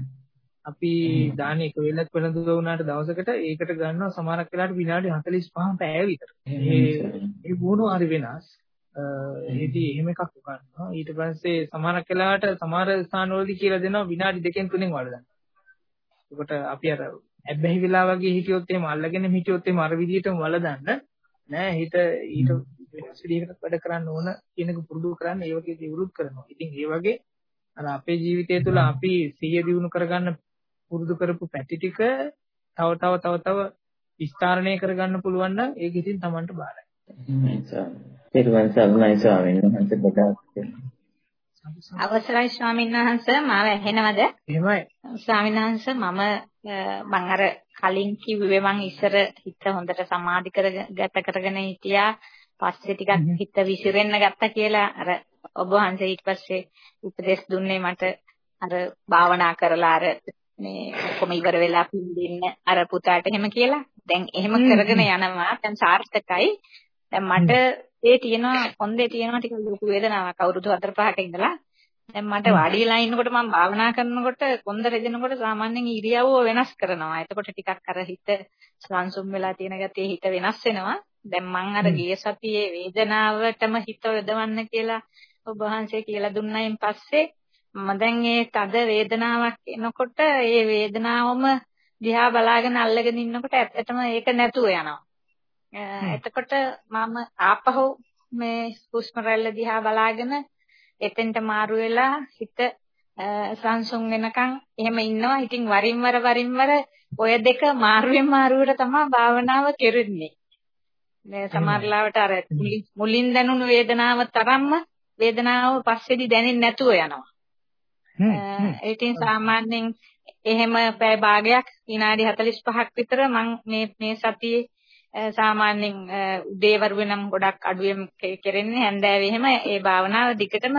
අපි දාන එක වෙලක් වෙනදුව වුණාට දවසකට ඒකට ගන්නවා සමහරක් වෙලාවට විනාඩි 45 පැය විතර. ඒ ඒ වුණු හරි වෙනස්. ඒදී එහෙම එකක් උගන්වනවා. ඊට පස්සේ සමහරක් වෙලාවට සමහර ස්ථානවලදී කියලා දෙනවා විනාඩි දෙකෙන් තුනෙන් වඩ එතකොට අපි අර ඇබ්බැහි වෙලා වගේ හිටියොත් එහෙම අල්ලගෙන හිටියොත් එහෙම අර විදිහටම වල දාන්න නෑ හිත ඊට වෙනස් විදිහකට වැඩ කරන්න ඕන කියන එක පුරුදු කරන්න ඒ වගේ දියුරුත් කරනවා. ඉතින් ඒ වගේ අර අපේ ජීවිතය තුළ අපි සිහිය දියුණු කරගන්න පුරුදු කරපු පැති ටික තව තව තව තව විස්තරණය කරගන්න පුළුවන් නම් ඒක ඉතින් Tamanට බාරයි. පෙරවන් සර්ණයි ස්වාමීන් වහන්සේ ගොඩාක් අවසරයි ස්වාමීන් වහන්සේ මාව ඇහෙනවද? එහෙමයි. ස්වාමීන් වහන්සේ මම මම අර කලින් කිව්වේ මං ඉස්සර හිත හොඳට සමාධි කරගත කරගෙන හිටියා. පස්සේ ටිකක් හිත විසිරෙන්න ගත්තා කියලා අර ඔබ වහන්සේ ඊට පස්සේ උපදෙස් දුන්නේ මට අර භාවනා කරලා අර මේ ඔක්කොම ඉවර වෙලා පින්දින්න අර පුතාට එහෙම කියලා. දැන් එහෙම කරගෙන යනවා. දැන් සාර්ථකයි. දැන් මට ඒ තියෙනවා කොන්දේ තියෙනවා ටික ලොකු වේදනාවක් අවුරුදු 4-5ක ඉඳලා. දැන් මට වාඩි වෙලා ඉන්නකොට මම භාවනා කරනකොට කොන්ද රෙදෙනකොට සාමාන්‍යයෙන් ඉරියව්ව වෙනස් කරනවා. එතකොට ටිකක් අර හිත සංසුම් වෙලා තියෙන ගතිය හිත වෙනස් වෙනවා. දැන් මං අර ගිය සතියේ වේදනාවටම හිත යොදවන්න කියලා ඔබ වහන්සේ කියලා දුන්නයින් පස්සේ මම දැන් ඒ තද වේදනාවක් එනකොට ඒ වේදනාවම දිහා බලාගෙන අල්ලගෙන ඉන්නකොට ඇත්තටම ඒක නැතුව යනවා. එතකොට මම ආපහු මේ හුස්ම රැල්ල දිහා බලාගෙන එතෙන්ට මාරු වෙලා හිත සංසුන් වෙනකන් එහෙම ඉන්නවා. ඉතින් වරින් වර වරින් වර ඔය දෙක මාරුවෙන් මාරුවට තමයි භාවනාව කෙරෙන්නේ. මේ සමහරලාවට අර මුලින් දැනුණු වේදනාව තරම්ම වේදනාව පස්සේදී දැනෙන්නේ නැතුව යනවා. ඉතින් සාමාන්‍යයෙන් එහෙම පැය භාගයක් විනාඩි 45ක් විතර මම මේ මේ සතියේ සාමාන්‍යයෙන් උදේ වරුවේ නම් ගොඩක් අඩුවෙන් කෙරෙන්නේ හැන්දෑවේ එහෙම ඒ භාවනාව දිගටම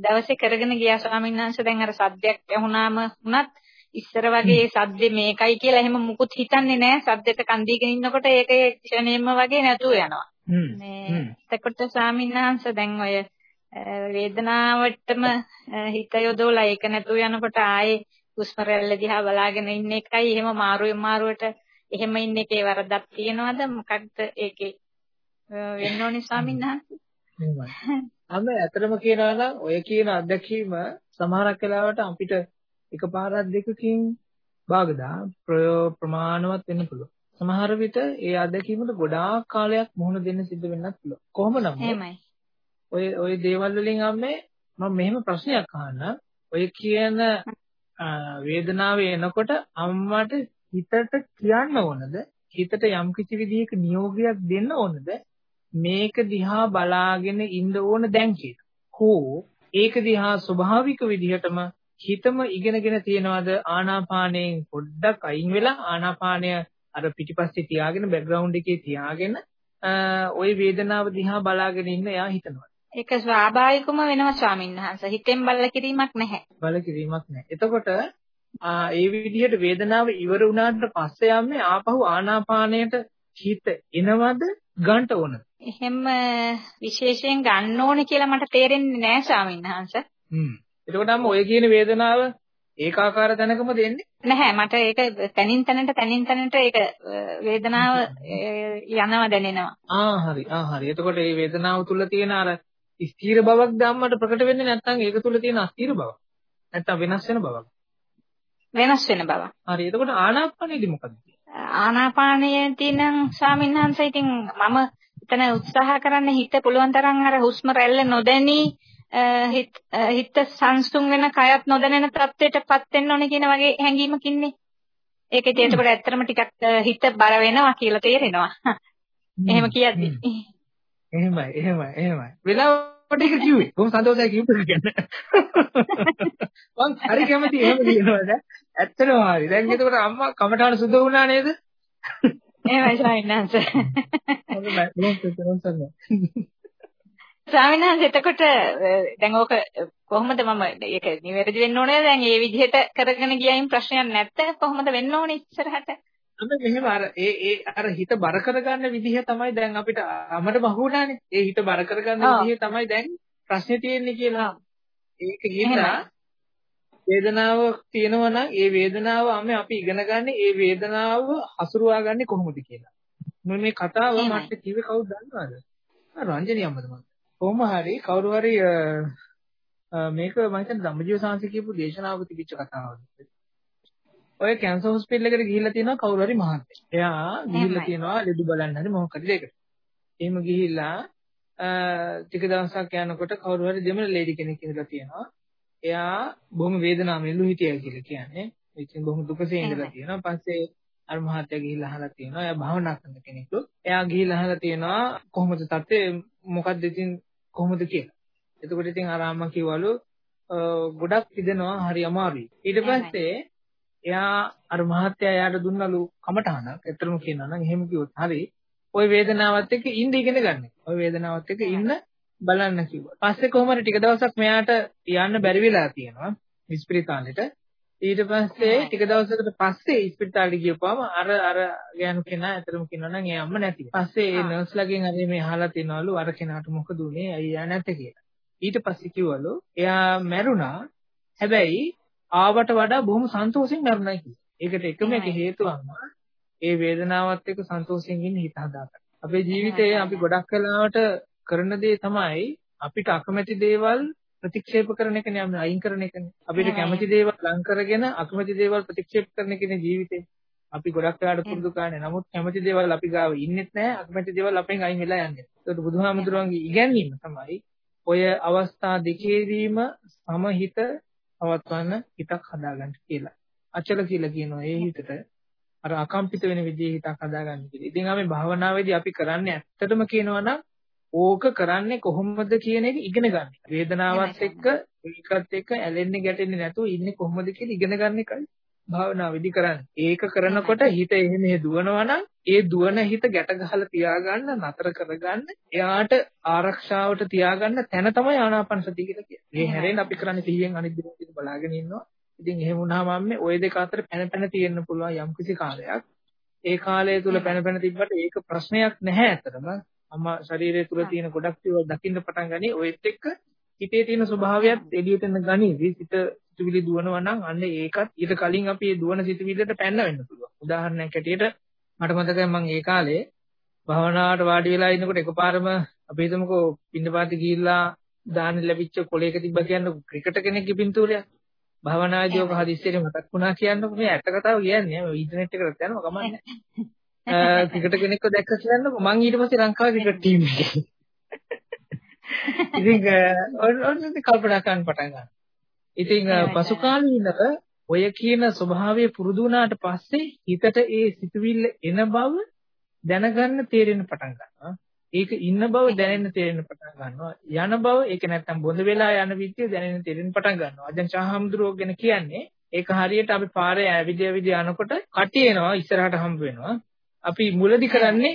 දවසේ කරගෙන ගියා ස්වාමීන් වහන්සේ දැන් අර සද්දයක් ඇහුණාම වුණත් ඉස්සර වගේ සද්දේ මේකයි කියලා එහෙම මුකුත් හිතන්නේ නැහැ. සද්දෙට කන්දීගෙන ඉන්නකොට ඒක ක්ෂණයෙන්ම වගේ නැතුව යනවා. මේ එතකොට ස්වාමීන් වහන්සේ දැන් ඔය වේදනාවටම හිත යොදවලා ඒක නැතුව යනකොට ආයේ හුස්ම රැල්ල දිහා බලාගෙන ඉන්න එකයි. එහෙම මාරුවෙන් මාරුවට එහෙම ඉන්න එකේ වරදක් තියනවද? මොකක්ද ඒකේ වෙන්න ඕනේ ස්වාමීන් වහන්සේ? අම ඇත්තටම කියනවා නම් ඔය කියන අත්දැකීම සමහරක් වෙලාවට අපිට එකපාරක් දෙකකින් භාගදා ප්‍රමාණවත් වෙන්න පුළුවන්. සමහර විට ඒ අත්දැකීමට ගොඩාක් කාලයක් මුහුණ දෙන්න සිද්ධ වෙන්නත් පුළුවන්. කොහොම නමුත් එහෙමයි. ඔය ඔය දේවල් වලින් අම්මේ මම මෙහෙම ප්‍රශ්නයක් අහන්න. ඔය කියන වේදනාව එනකොට අම්මට හිතට කියන්න ඕනද? හිතට යම් කිසි විදිහක නියෝගයක් දෙන්න ඕනද? මේක දිහා බලාගෙන ඉන්න ඕන දැන් කියලා. හෝ ඒක දිහා ස්වභාවික විදිහටම හිතම ඉගෙනගෙන තියනවාද ආනාපානයෙන් පොඩ්ඩක් අයින් වෙලා ආනාපානය අර පිටිපස්සේ තියාගෙන බෑග්ග්‍රවුන්ඩ් එකේ තියාගෙන ওই වේදනාව දිහා බලාගෙන ඉන්න එයා හිතනවා. ඒක ස්වාභාවිකම වෙනවා ස්වාමීන් වහන්සේ. හිතෙන් බල කිරීමක් නැහැ. බල කිරීමක් නැහැ. එතකොට ඒ විදිහට වේදනාව ඉවර වුණාට පස්සේ යන්නේ ආපහු ආනාපානයට හිත එනවද ගන්නට ඕනද? එහෙම විශේෂයෙන් ගන්න ඕනේ කියලා මට තේරෙන්නේ නැහැ ස්වාමීන් වහන්සේ. හ්ම්. එතකොට අම්ම ඔය කියන වේදනාව ඒකාකාර තැනකම දෙන්නේ? නැහැ මට ඒක තනින් තැනට තනින් තැනට ඒක වේදනාව යනවා දැනෙනවා. ආ හරි ආ හරි. එතකොට මේ වේදනාව තුල තියෙන අර ස්ථීර බවක් ධම්මට ප්‍රකට වෙන්නේ නැත්නම් ඒක තුල තියෙන අස්ථීර බවක්. නැත්නම් වෙනස් වෙන බවක්. වෙනස් වෙන බවක්. හරි. එතකොට ආනාපානෙදි මොකද? ආනාපානයේ තියෙන ස්වාමීන් වහන්සේ ඉතින් මම එතන උත්සාහ කරන්න හිත පුළුවන් තරම් අර හුස්ම රැල්ල නොදැනී හිත හිත සංසුන් වෙන කයත් නොදැනෙන තත්ත්වයටපත් වෙන්න ඕනේ කියන වගේ හැඟීමක් ඉන්නේ. ඒක ඉතින් එතකොට ඇත්තටම ටිකක් හිත බර වෙනවා කියලා තේරෙනවා. එහෙම කියද්දි. එහෙමයි එහෙමයි එහෙමයි. වෙලාවට ඒක කිව්වේ. කොහොම සන්තෝෂයි කිව්වේ කියන්නේ. මං හරි කැමති එහෙම කියනවාද? ඇත්තටම හරි. දැන් එතකොට අම්මා කමටහන සුදු වුණා නේද? එහෙමයි සාමිනාංශ. ස්වාමීන් එතකොට දැන් ඕක කොහොමද මම ඒක නිවැරදි වෙන්න ඕනේ දැන් මේ විදිහට කරගෙන ගියයින් ප්‍රශ්නයක් නැත්නම් කොහොමද වෙන්න ඕනේ ඉස්සරහට අන්න මෙහෙම අර ඒ ඒ අර හිත බර කරගන්න විදිහ තමයි දැන් අපිට අමඩ බහුණානේ. ඒ හිත බර කරගන්න විදිහ තමයි දැන් ප්‍රශ්නේ තියෙන්නේ කියලා. ඒක ගිහිල්ලා වේදනාව තියෙනවා නම් ඒ වේදනාව අපි ඉගෙන ගන්න ඒ වේදනාව හසුරුවා ගන්නේ කොහොමද කියලා. මේ කතාව මට කිව්වේ කවුද දන්නවද? රංජනී අම්මද මම. කොහොම හරි කවුරු හරි මේක මම හිතන්නේ ධම්මජීව සාංශ කියපු දේශනාවක තිබිච්ච කතාවක්. ඔය කැන්සර් හොස්පිටල් එකට ගිහිල්ලා තියෙනවා කවුරු හරි මහත්තයෙක්. එයා ගිහිල්ලා තියෙනවා ලෙඩ බලන්න හරි මොකක් හරි දෙයකට. එහෙම ගිහිල්ලා ටික දවසක් යනකොට කවුරු හරි දෙමළ ලේඩි කෙනෙක් ඉඳලා තියෙනවා. එයා බොහොම වේදනාවෙන් ඉල්ලු හිටියා කියලා කියන්නේ. ඉතින් බොහොම දුකසේ ඉඳලා තියෙනවා. පස්සේ අර මහත්තයා ගිහිල්ලා අහලා තියෙනවා. එයා භාවනා කරන කෙනෙක්ලු. එයා ගිහිල්ලා අහලා තියෙනවා කොහොමද තත්ත්වය මොකද්ද ඉතින් කොහොමද කියලා. එතකොට ඉතින් අර අම්මා කිව්වලු ගොඩක් ඉදෙනවා හරි අමාරුයි. ඊට පස්සේ එයා අර මහත්තයා එයාට දුන්නලු කමටහනක්. ඇත්තටම කියනවා නම් එහෙම කිව්වොත් හරි. ওই වේදනාවත් එක්ක ඉන්න ඉගෙන ගන්න. ওই වේදනාවත් එක්ක ඉන්න බලන්න කිව්වා. පස්සේ කොහොම හරි ටික දවසක් මෙයාට යන්න බැරි වෙලා තියෙනවා ඉස්පිරිතාලෙට. ඊට පස්සේ ටික දවසකට පස්සේ ඉස්පිරිතාලෙ ගියපුවාම අර අර ගෑනු කෙනා ඇතරම කියනවනම් ඒ අම්ම නැති. පස්සේ ඒ නර්ස්ලාගෙන් අර මේ අහලා තියනවලු අර කෙනාට මොකද උනේ අයියා නැත්තේ කියලා. ඊට පස්සේ කිව්වලු එයා මැරුණා. හැබැයි ආවට වඩා බොහොම සන්තෝෂෙන් මැරුණා කියලා. ඒකට එකම එක හේතුව අම්මා ඒ වේදනාවත් එක්ක සන්තෝෂයෙන් ඉන්න හිත හදාගන්න. අපේ ජීවිතයේ අපි ගොඩක් කලාවට කරන දේ තමයි අපිට අකමැති දේවල් ප්‍රතික්ෂේප කරන එකනේ අපි අයින් කරන එකනේ. අපිට කැමති දේවල් ලං කරගෙන අකමැති දේවල් ප්‍රතික්ෂේප කරන එකනේ ජීවිතේ. අපි ගොඩක් වෙලාට පුරුදු කානේ. නමුත් කැමති දේවල් අපි ගාව ඉන්නෙත් නැහැ. අකමැති දේවල් අපෙන් අයින් වෙලා යන්නේ. ඒකට බුදුහාමුදුරන්ගේ ඉගැන්වීම තමයි ඔය අවස්ථා දෙකේදීම සමහිත පවත්වන්න හිතක් හදාගන්න කියලා. අචල කියලා කියනවා ඒ හිතට අර අකම්පිත වෙන විදිහේ හිතක් හදාගන්න කියලා. ඉතින් අපි භාවනාවේදී අපි කරන්නේ ඇත්තටම කියනවා නම් ඕක කරන්නේ කොහොමද කියන එක ඉගෙන ගන්න. වේදනාවත් එක්ක ඒකත් එක්ක ඇලෙන්නේ ගැටෙන්නේ නැතුව ඉන්නේ කොහොමද කියලා ඉගෙන ගන්න එකයි භාවනාවේදී කරන්නේ. ඒක කරනකොට හිත එහෙම දුවනවා නම් ඒ දුවන හිත ගැට ගහලා තියාගන්න නතර කරගන්න එයාට ආරක්ෂාවට තියාගන්න තැන තමයි ආනාපාන සතිය කියලා කියන්නේ. මේ හැරෙන්න අපි කරන්නේ සිහියෙන් අනිත් දේ බලාගෙන ඉන්නවා. ඉතින් එහෙම වුණාම අම්මේ ওই දෙක අතර පැන පැන තියෙන්න පුළුවන් යම්කිසි කාලයක්. ඒ කාලය තුල පැන පැන තිබ්බට ඒක ප්‍රශ්නයක් නැහැ අතරම. අම්මා ශරීරය තුල තියෙන ගොඩක් දේවල් දකින්න පටන් ගනි. ඔයත් එක්ක හිතේ තියෙන ස්වභාවයත් එළියට එන්න ගනීවි. සිත සිතුවිලි දුවනවා නම් අන්න ඒකත් ඊට කලින් අපි ඒ දුවන සිතුවිල්ලට පැන්න වෙන්න පුළුවන්. උදාහරණයක් ඇටියට මට මතකයි මම ඒ කාලේ භවනාවට වාඩි වෙලා ඉන්නකොට එකපාරම අපි හිතමුකෝ පින්නපාති ගිහිල්ලා දාන්න ලැබිච්ච කොලයක තිබ්බ කියන්නේ ක්‍රිකට් කෙනෙක්ගේ පින්තූරයක්. භවනාදී ඔක හදිස්සියට මතක් වුණා කියන්නකො මේ ඇත්ත කතාව කියන්නේ ඉන්ටර්නෙට් එකට යනවා කමන්නේ. ක්‍රිකට් කෙනෙක්ව දැක්ක කියන්නකො මං ඊට පස්සේ ලංකාවේ ක්‍රිකට් ටීම් එකේ. ඉතින් ඔන්න කල්පනා කරන්න පටන් ගන්නවා. ඉතින් පසු කාලීනව ඔය කියන ස්වභාවය පුරුදු වුණාට පස්සේ හිතට ඒ සිතුවිල්ල එන බව දැනගන්න තේරෙන්න පටන් ගන්නවා. ඒක ඉන්න බව දැනෙන්න තේරෙන්න පටන් ගන්නවා. යන බව ඒක නැත්තම් බොඳ වෙලා යන විදිය දැනෙන්න තේරෙන්න පටන් ගන්නවා. දැන් ශාහම්දුරෝ ගැන කියන්නේ ඒක හරියට අපි පාරේ ඇවිද ඇවිද යනකොට කටි එනවා ඉස්සරහට හම්බ වෙනවා. අපි මුලදි කරන්නේ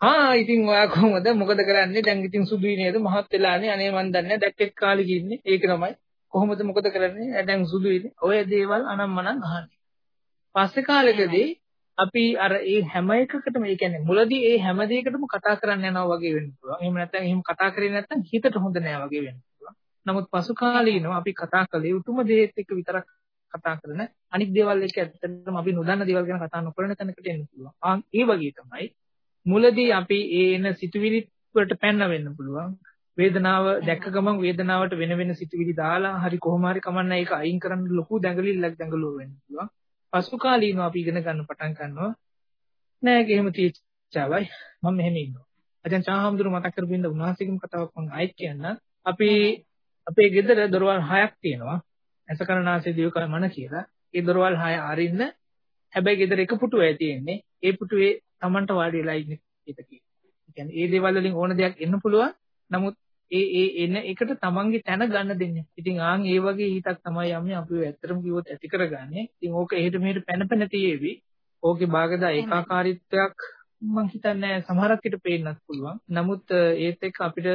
ආ ඉතින් ඔයා කොහොමද? මොකද කරන්නේ? දැන් ඉතින් සුදුයි නේද? මහත් වෙලානේ අනේ මන් දන්නේ දැක්කෙත් කාලේ කින්නේ ඒක තමයි. කොහොමද මොකද කරන්නේ? දැන් සුදුයිනේ ඔය දේවල් අනම්මනම් අහන්නේ පස්සේ කාලෙකදී අපි අර ඒ හැම එකකටම ඒ කියන්නේ මුලදී ඒ හැම දෙයකටම කතා කරන්න යනවා වගේ වෙන්න පුළුවන්. එහෙම නැත්නම් එහෙම කතා කරේ නැත්නම් හිතට හොඳ නෑ වගේ වෙන්න පුළුවන්. නමුත් පසු කාලීනව අපි කතා කළේ උතුම දේත් එක්ක විතරක් කතා කරන අනිත් දේවල් එක්ක ඇත්තටම අපි නොදන්න දේවල් ගැන කතා නොකරන තැනකට එන්න පුළුවන්. ආ ඒ වගේ තමයි මුලදී අපි ඒ එන සිතුවිලි වලට පැන්න වෙන්න පුළුවන්. වේදනාව දැක්ක ගමන් වේදනාවට වෙන වෙන සිතුවිලි දාලා හරි කොහොම හරි කමන්න ඒක අයින් කරන්න ලොකු දැඟලිල්ලක් දැඟලුව වෙන්න පුළුවන්. පසු කාලීනව අපි ඉගෙන ගන්න පටන් ගන්නවා. නෑ එහෙම තීච්චාවයි මම මෙහෙම ඉන්නවා. අජන් චාහම්දුර මතක් කරපු ඉඳ උන්වහන්සේගේම කතාවක් මම ආයිත් කියන්න. අපි අපේ ගෙදර දොරවල් හයක් තියෙනවා. ඇසකරනාසේ දිවකල මන කියලා. ඒ දොරවල් හය අරින්න හැබැයි ගෙදර එක පුටුවයි තියෙන්නේ. ඒ පුටුවේ Tamanට වාඩි වෙලා ඉන්න එක කියන්නේ ඒ දේවල් වලින් ඕන දෙයක් එන්න පුළුවන්. නමුත් ඒ ඒ එන එකට තමන්ගේ තැන ගන්න දෙන්නේ. ඉතින් ආන් ඒ වගේ හිතක් තමයි යන්නේ අපි ඇත්තටම කිව්වොත් ඇති කරගන්නේ. ඉතින් ඕක එහෙට මෙහෙට පැන පැන තියේවි. ඕකේ භාගදා ඒකාකාරීත්වයක් මම හිතන්නේ සමහරක් විට පේන්නත් පුළුවන්. නමුත් ඒත් එක්ක අපිට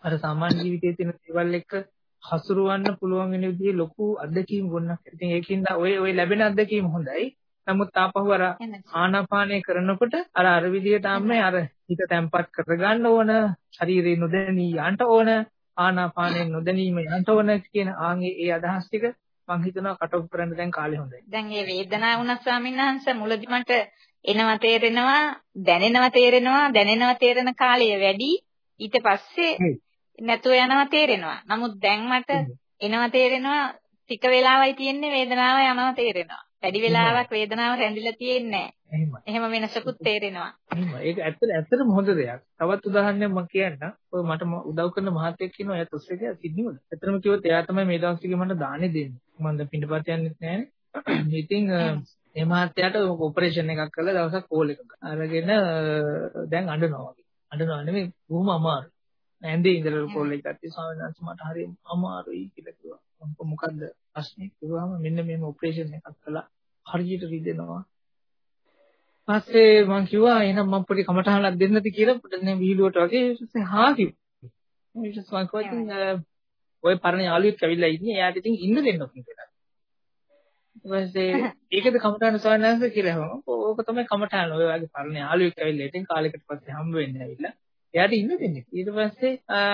අර සාමාන්‍ය ජීවිතයේ තියෙන දේවල් එක්ක හසුරවන්න පුළුවන් වෙන විදිහේ ලොකු අත්දැකීම් ගොන්නක්. ඉතින් ඒකින්ද ඔය ඔය ලැබෙන අත්දැකීම් හොඳයි. නමුත් ආපහු අර ආනාපානය කරනකොට අර අර විදිහට ආන්නේ අර හිත තැම්පත් කරගන්න ඕන ශරීරේ නොදැනී යන්න ඕන ආනාපානෙන් නොදැනීම යන්න ඕන කියන ආන්ගේ ඒ අදහස් ටික මම හිතනවා කටොප් කරන්න දැන් කාලේ හොඳයි. දැන් මේ වේදනාව වුණා ස්වාමීන් වහන්සේ මුලදි මට එනවා තේරෙනවා දැනෙනවා තේරෙනවා දැනෙනවා තේරෙන කාලය වැඩි ඊට පස්සේ නැතුව යනවා තේරෙනවා. නමුත් දැන් මට එනවා තේරෙනවා ටික වෙලාවයි තියෙන්නේ වේදනාව යනවා තේරෙනවා. වැඩි වෙලාවක් වේදනාව රැඳිලා තියෙන්නේ නැහැ. එහෙම වෙනසකුත් තේරෙනවා. එහෙම. ඒක ඇත්තට ඇත්තටම හොඳ දෙයක්. තවත් උදාහරණයක් මම කියන්නම්. ඔය මට උදව් කරන මහත්තයෙක් ඉන්නවා. එයාත් ඔස්ට්‍රේලියාව සිඩ්නිවල. ඇත්තටම කිව්වොත් එයා තමයි මේ දවස් ටිකේ මට දානේ දෙන්නේ. මම දැන් පිටපත යන්නෙත් නැහැනේ. ඉතින් මේ මහත්තයාට ඔපරේෂන් එකක් කළා දවසක් කෝල් එකක්. අරගෙන දැන් අඬනවා වගේ. අඬනවා නෙමෙයි බොහොම අමාරුයි. ඇඳේ ඉඳලා කෝල් එකක් ගත්තේ ස්වාමීන් වහන්සේ මට හරි අමාරුයි කියලා කිව්වා. මම මොකද්ද ප්‍රශ්නේ කිව්වම මෙන්න මෙහෙම ඔපරේෂන් එකක් කළා. හරියට රිදෙනවා. පස්සේ මම කිව්වා එහෙනම් මම පොඩි කමටහනක් දෙන්නද කියලා පොඩ්ඩක් විහිළුවට වගේ පස්සේ හා කිව්වා. ඊට පස්සේ මම කිව්වා ඔය පරණ යාළුවෙක් ඇවිල්ලා ඉන්නේ එයාට ඉතින් ඉන්න දෙන්න කියලා. ඊපස්සේ ඒකද කමඨාන සවනස කියලා හම. ඕක තමයි කමඨාන. ඔය වගේ පරණ යාළුවෙක් ඇවිල්ලා ඉතින් කාලෙකට පස්සේ හම්බ වෙන්නේ ඇවිල්ලා. එයාට ඉන්න දෙන්නේ. ඊට පස්සේ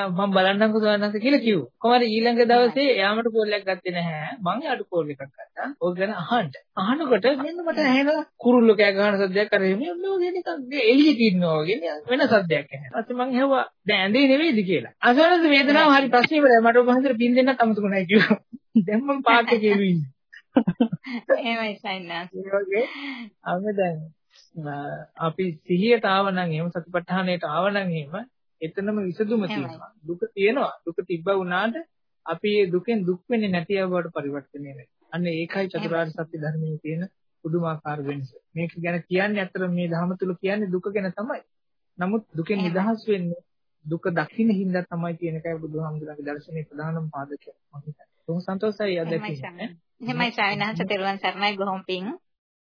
මම බලන්නම්කෝ සවනස කියලා කිව්වා. කොහමද ඊළඟ දවසේ එයාමට කෝල් එකක් ගත්තේ නැහැ. මං එයාට කෝල් එකක් ගත්තා. ඕක ගැන අහන්න. අහනකොට මෙන්න මට ඇහෙනවා කුරුල්ල කෑ ගහන සද්දයක් අර එමේ ඔන්න නිකන් එළියට ඉන්නවා වගේ වෙන සද්දයක් ඇහෙනවා. ඊපස්සේ මං ඇහුවා දැන් ඇඳේ නෙවෙයිද කියලා. අසවනස වේදනාව හරි ප්‍රශ්නේ ඉවරයි. මට ඔබ හන්දර පින් දෙන්නත් අමතකුණයි කිව්වා. දැන් මම පාක් එකේ ඉන්නේ. එහෙමයි සයින්නාස්. ඒ වගේ අපි දැන් අපි සිහියට ආවනම් එහෙම සතිපට්ඨානයට ආවනම් එහෙම එතනම විසඳුම තියෙනවා. දුක තියෙනවා. දුක තිබ්බ වුණාට අපි මේ දුකෙන් දුක් වෙන්නේ නැති බවට පරිවර්තනය වෙනවා. අන්න ඒකයි චතුරාර්ය සත්‍ය ධර්මයේ තියෙන පුදුමාකාර වෙනස. මේක ගැන කියන්නේ අතර මේ ධර්ම තුල කියන්නේ දුක ගැන තමයි. නමුත් දුකෙන් නිදහස් වෙන්නේ දුක දකින්න හින්දා තමයි කියන එකයි බුදුහාමුදුරන්ගේ දර්ශනයේ ප්‍රධානම පාදකය. මම හිතන්නේ. බොහොම සන්තෝෂයි අද එහෙමයි ස්වාමීන් වහන්සේ තෙරුවන් සරණයි බොහොම පිං.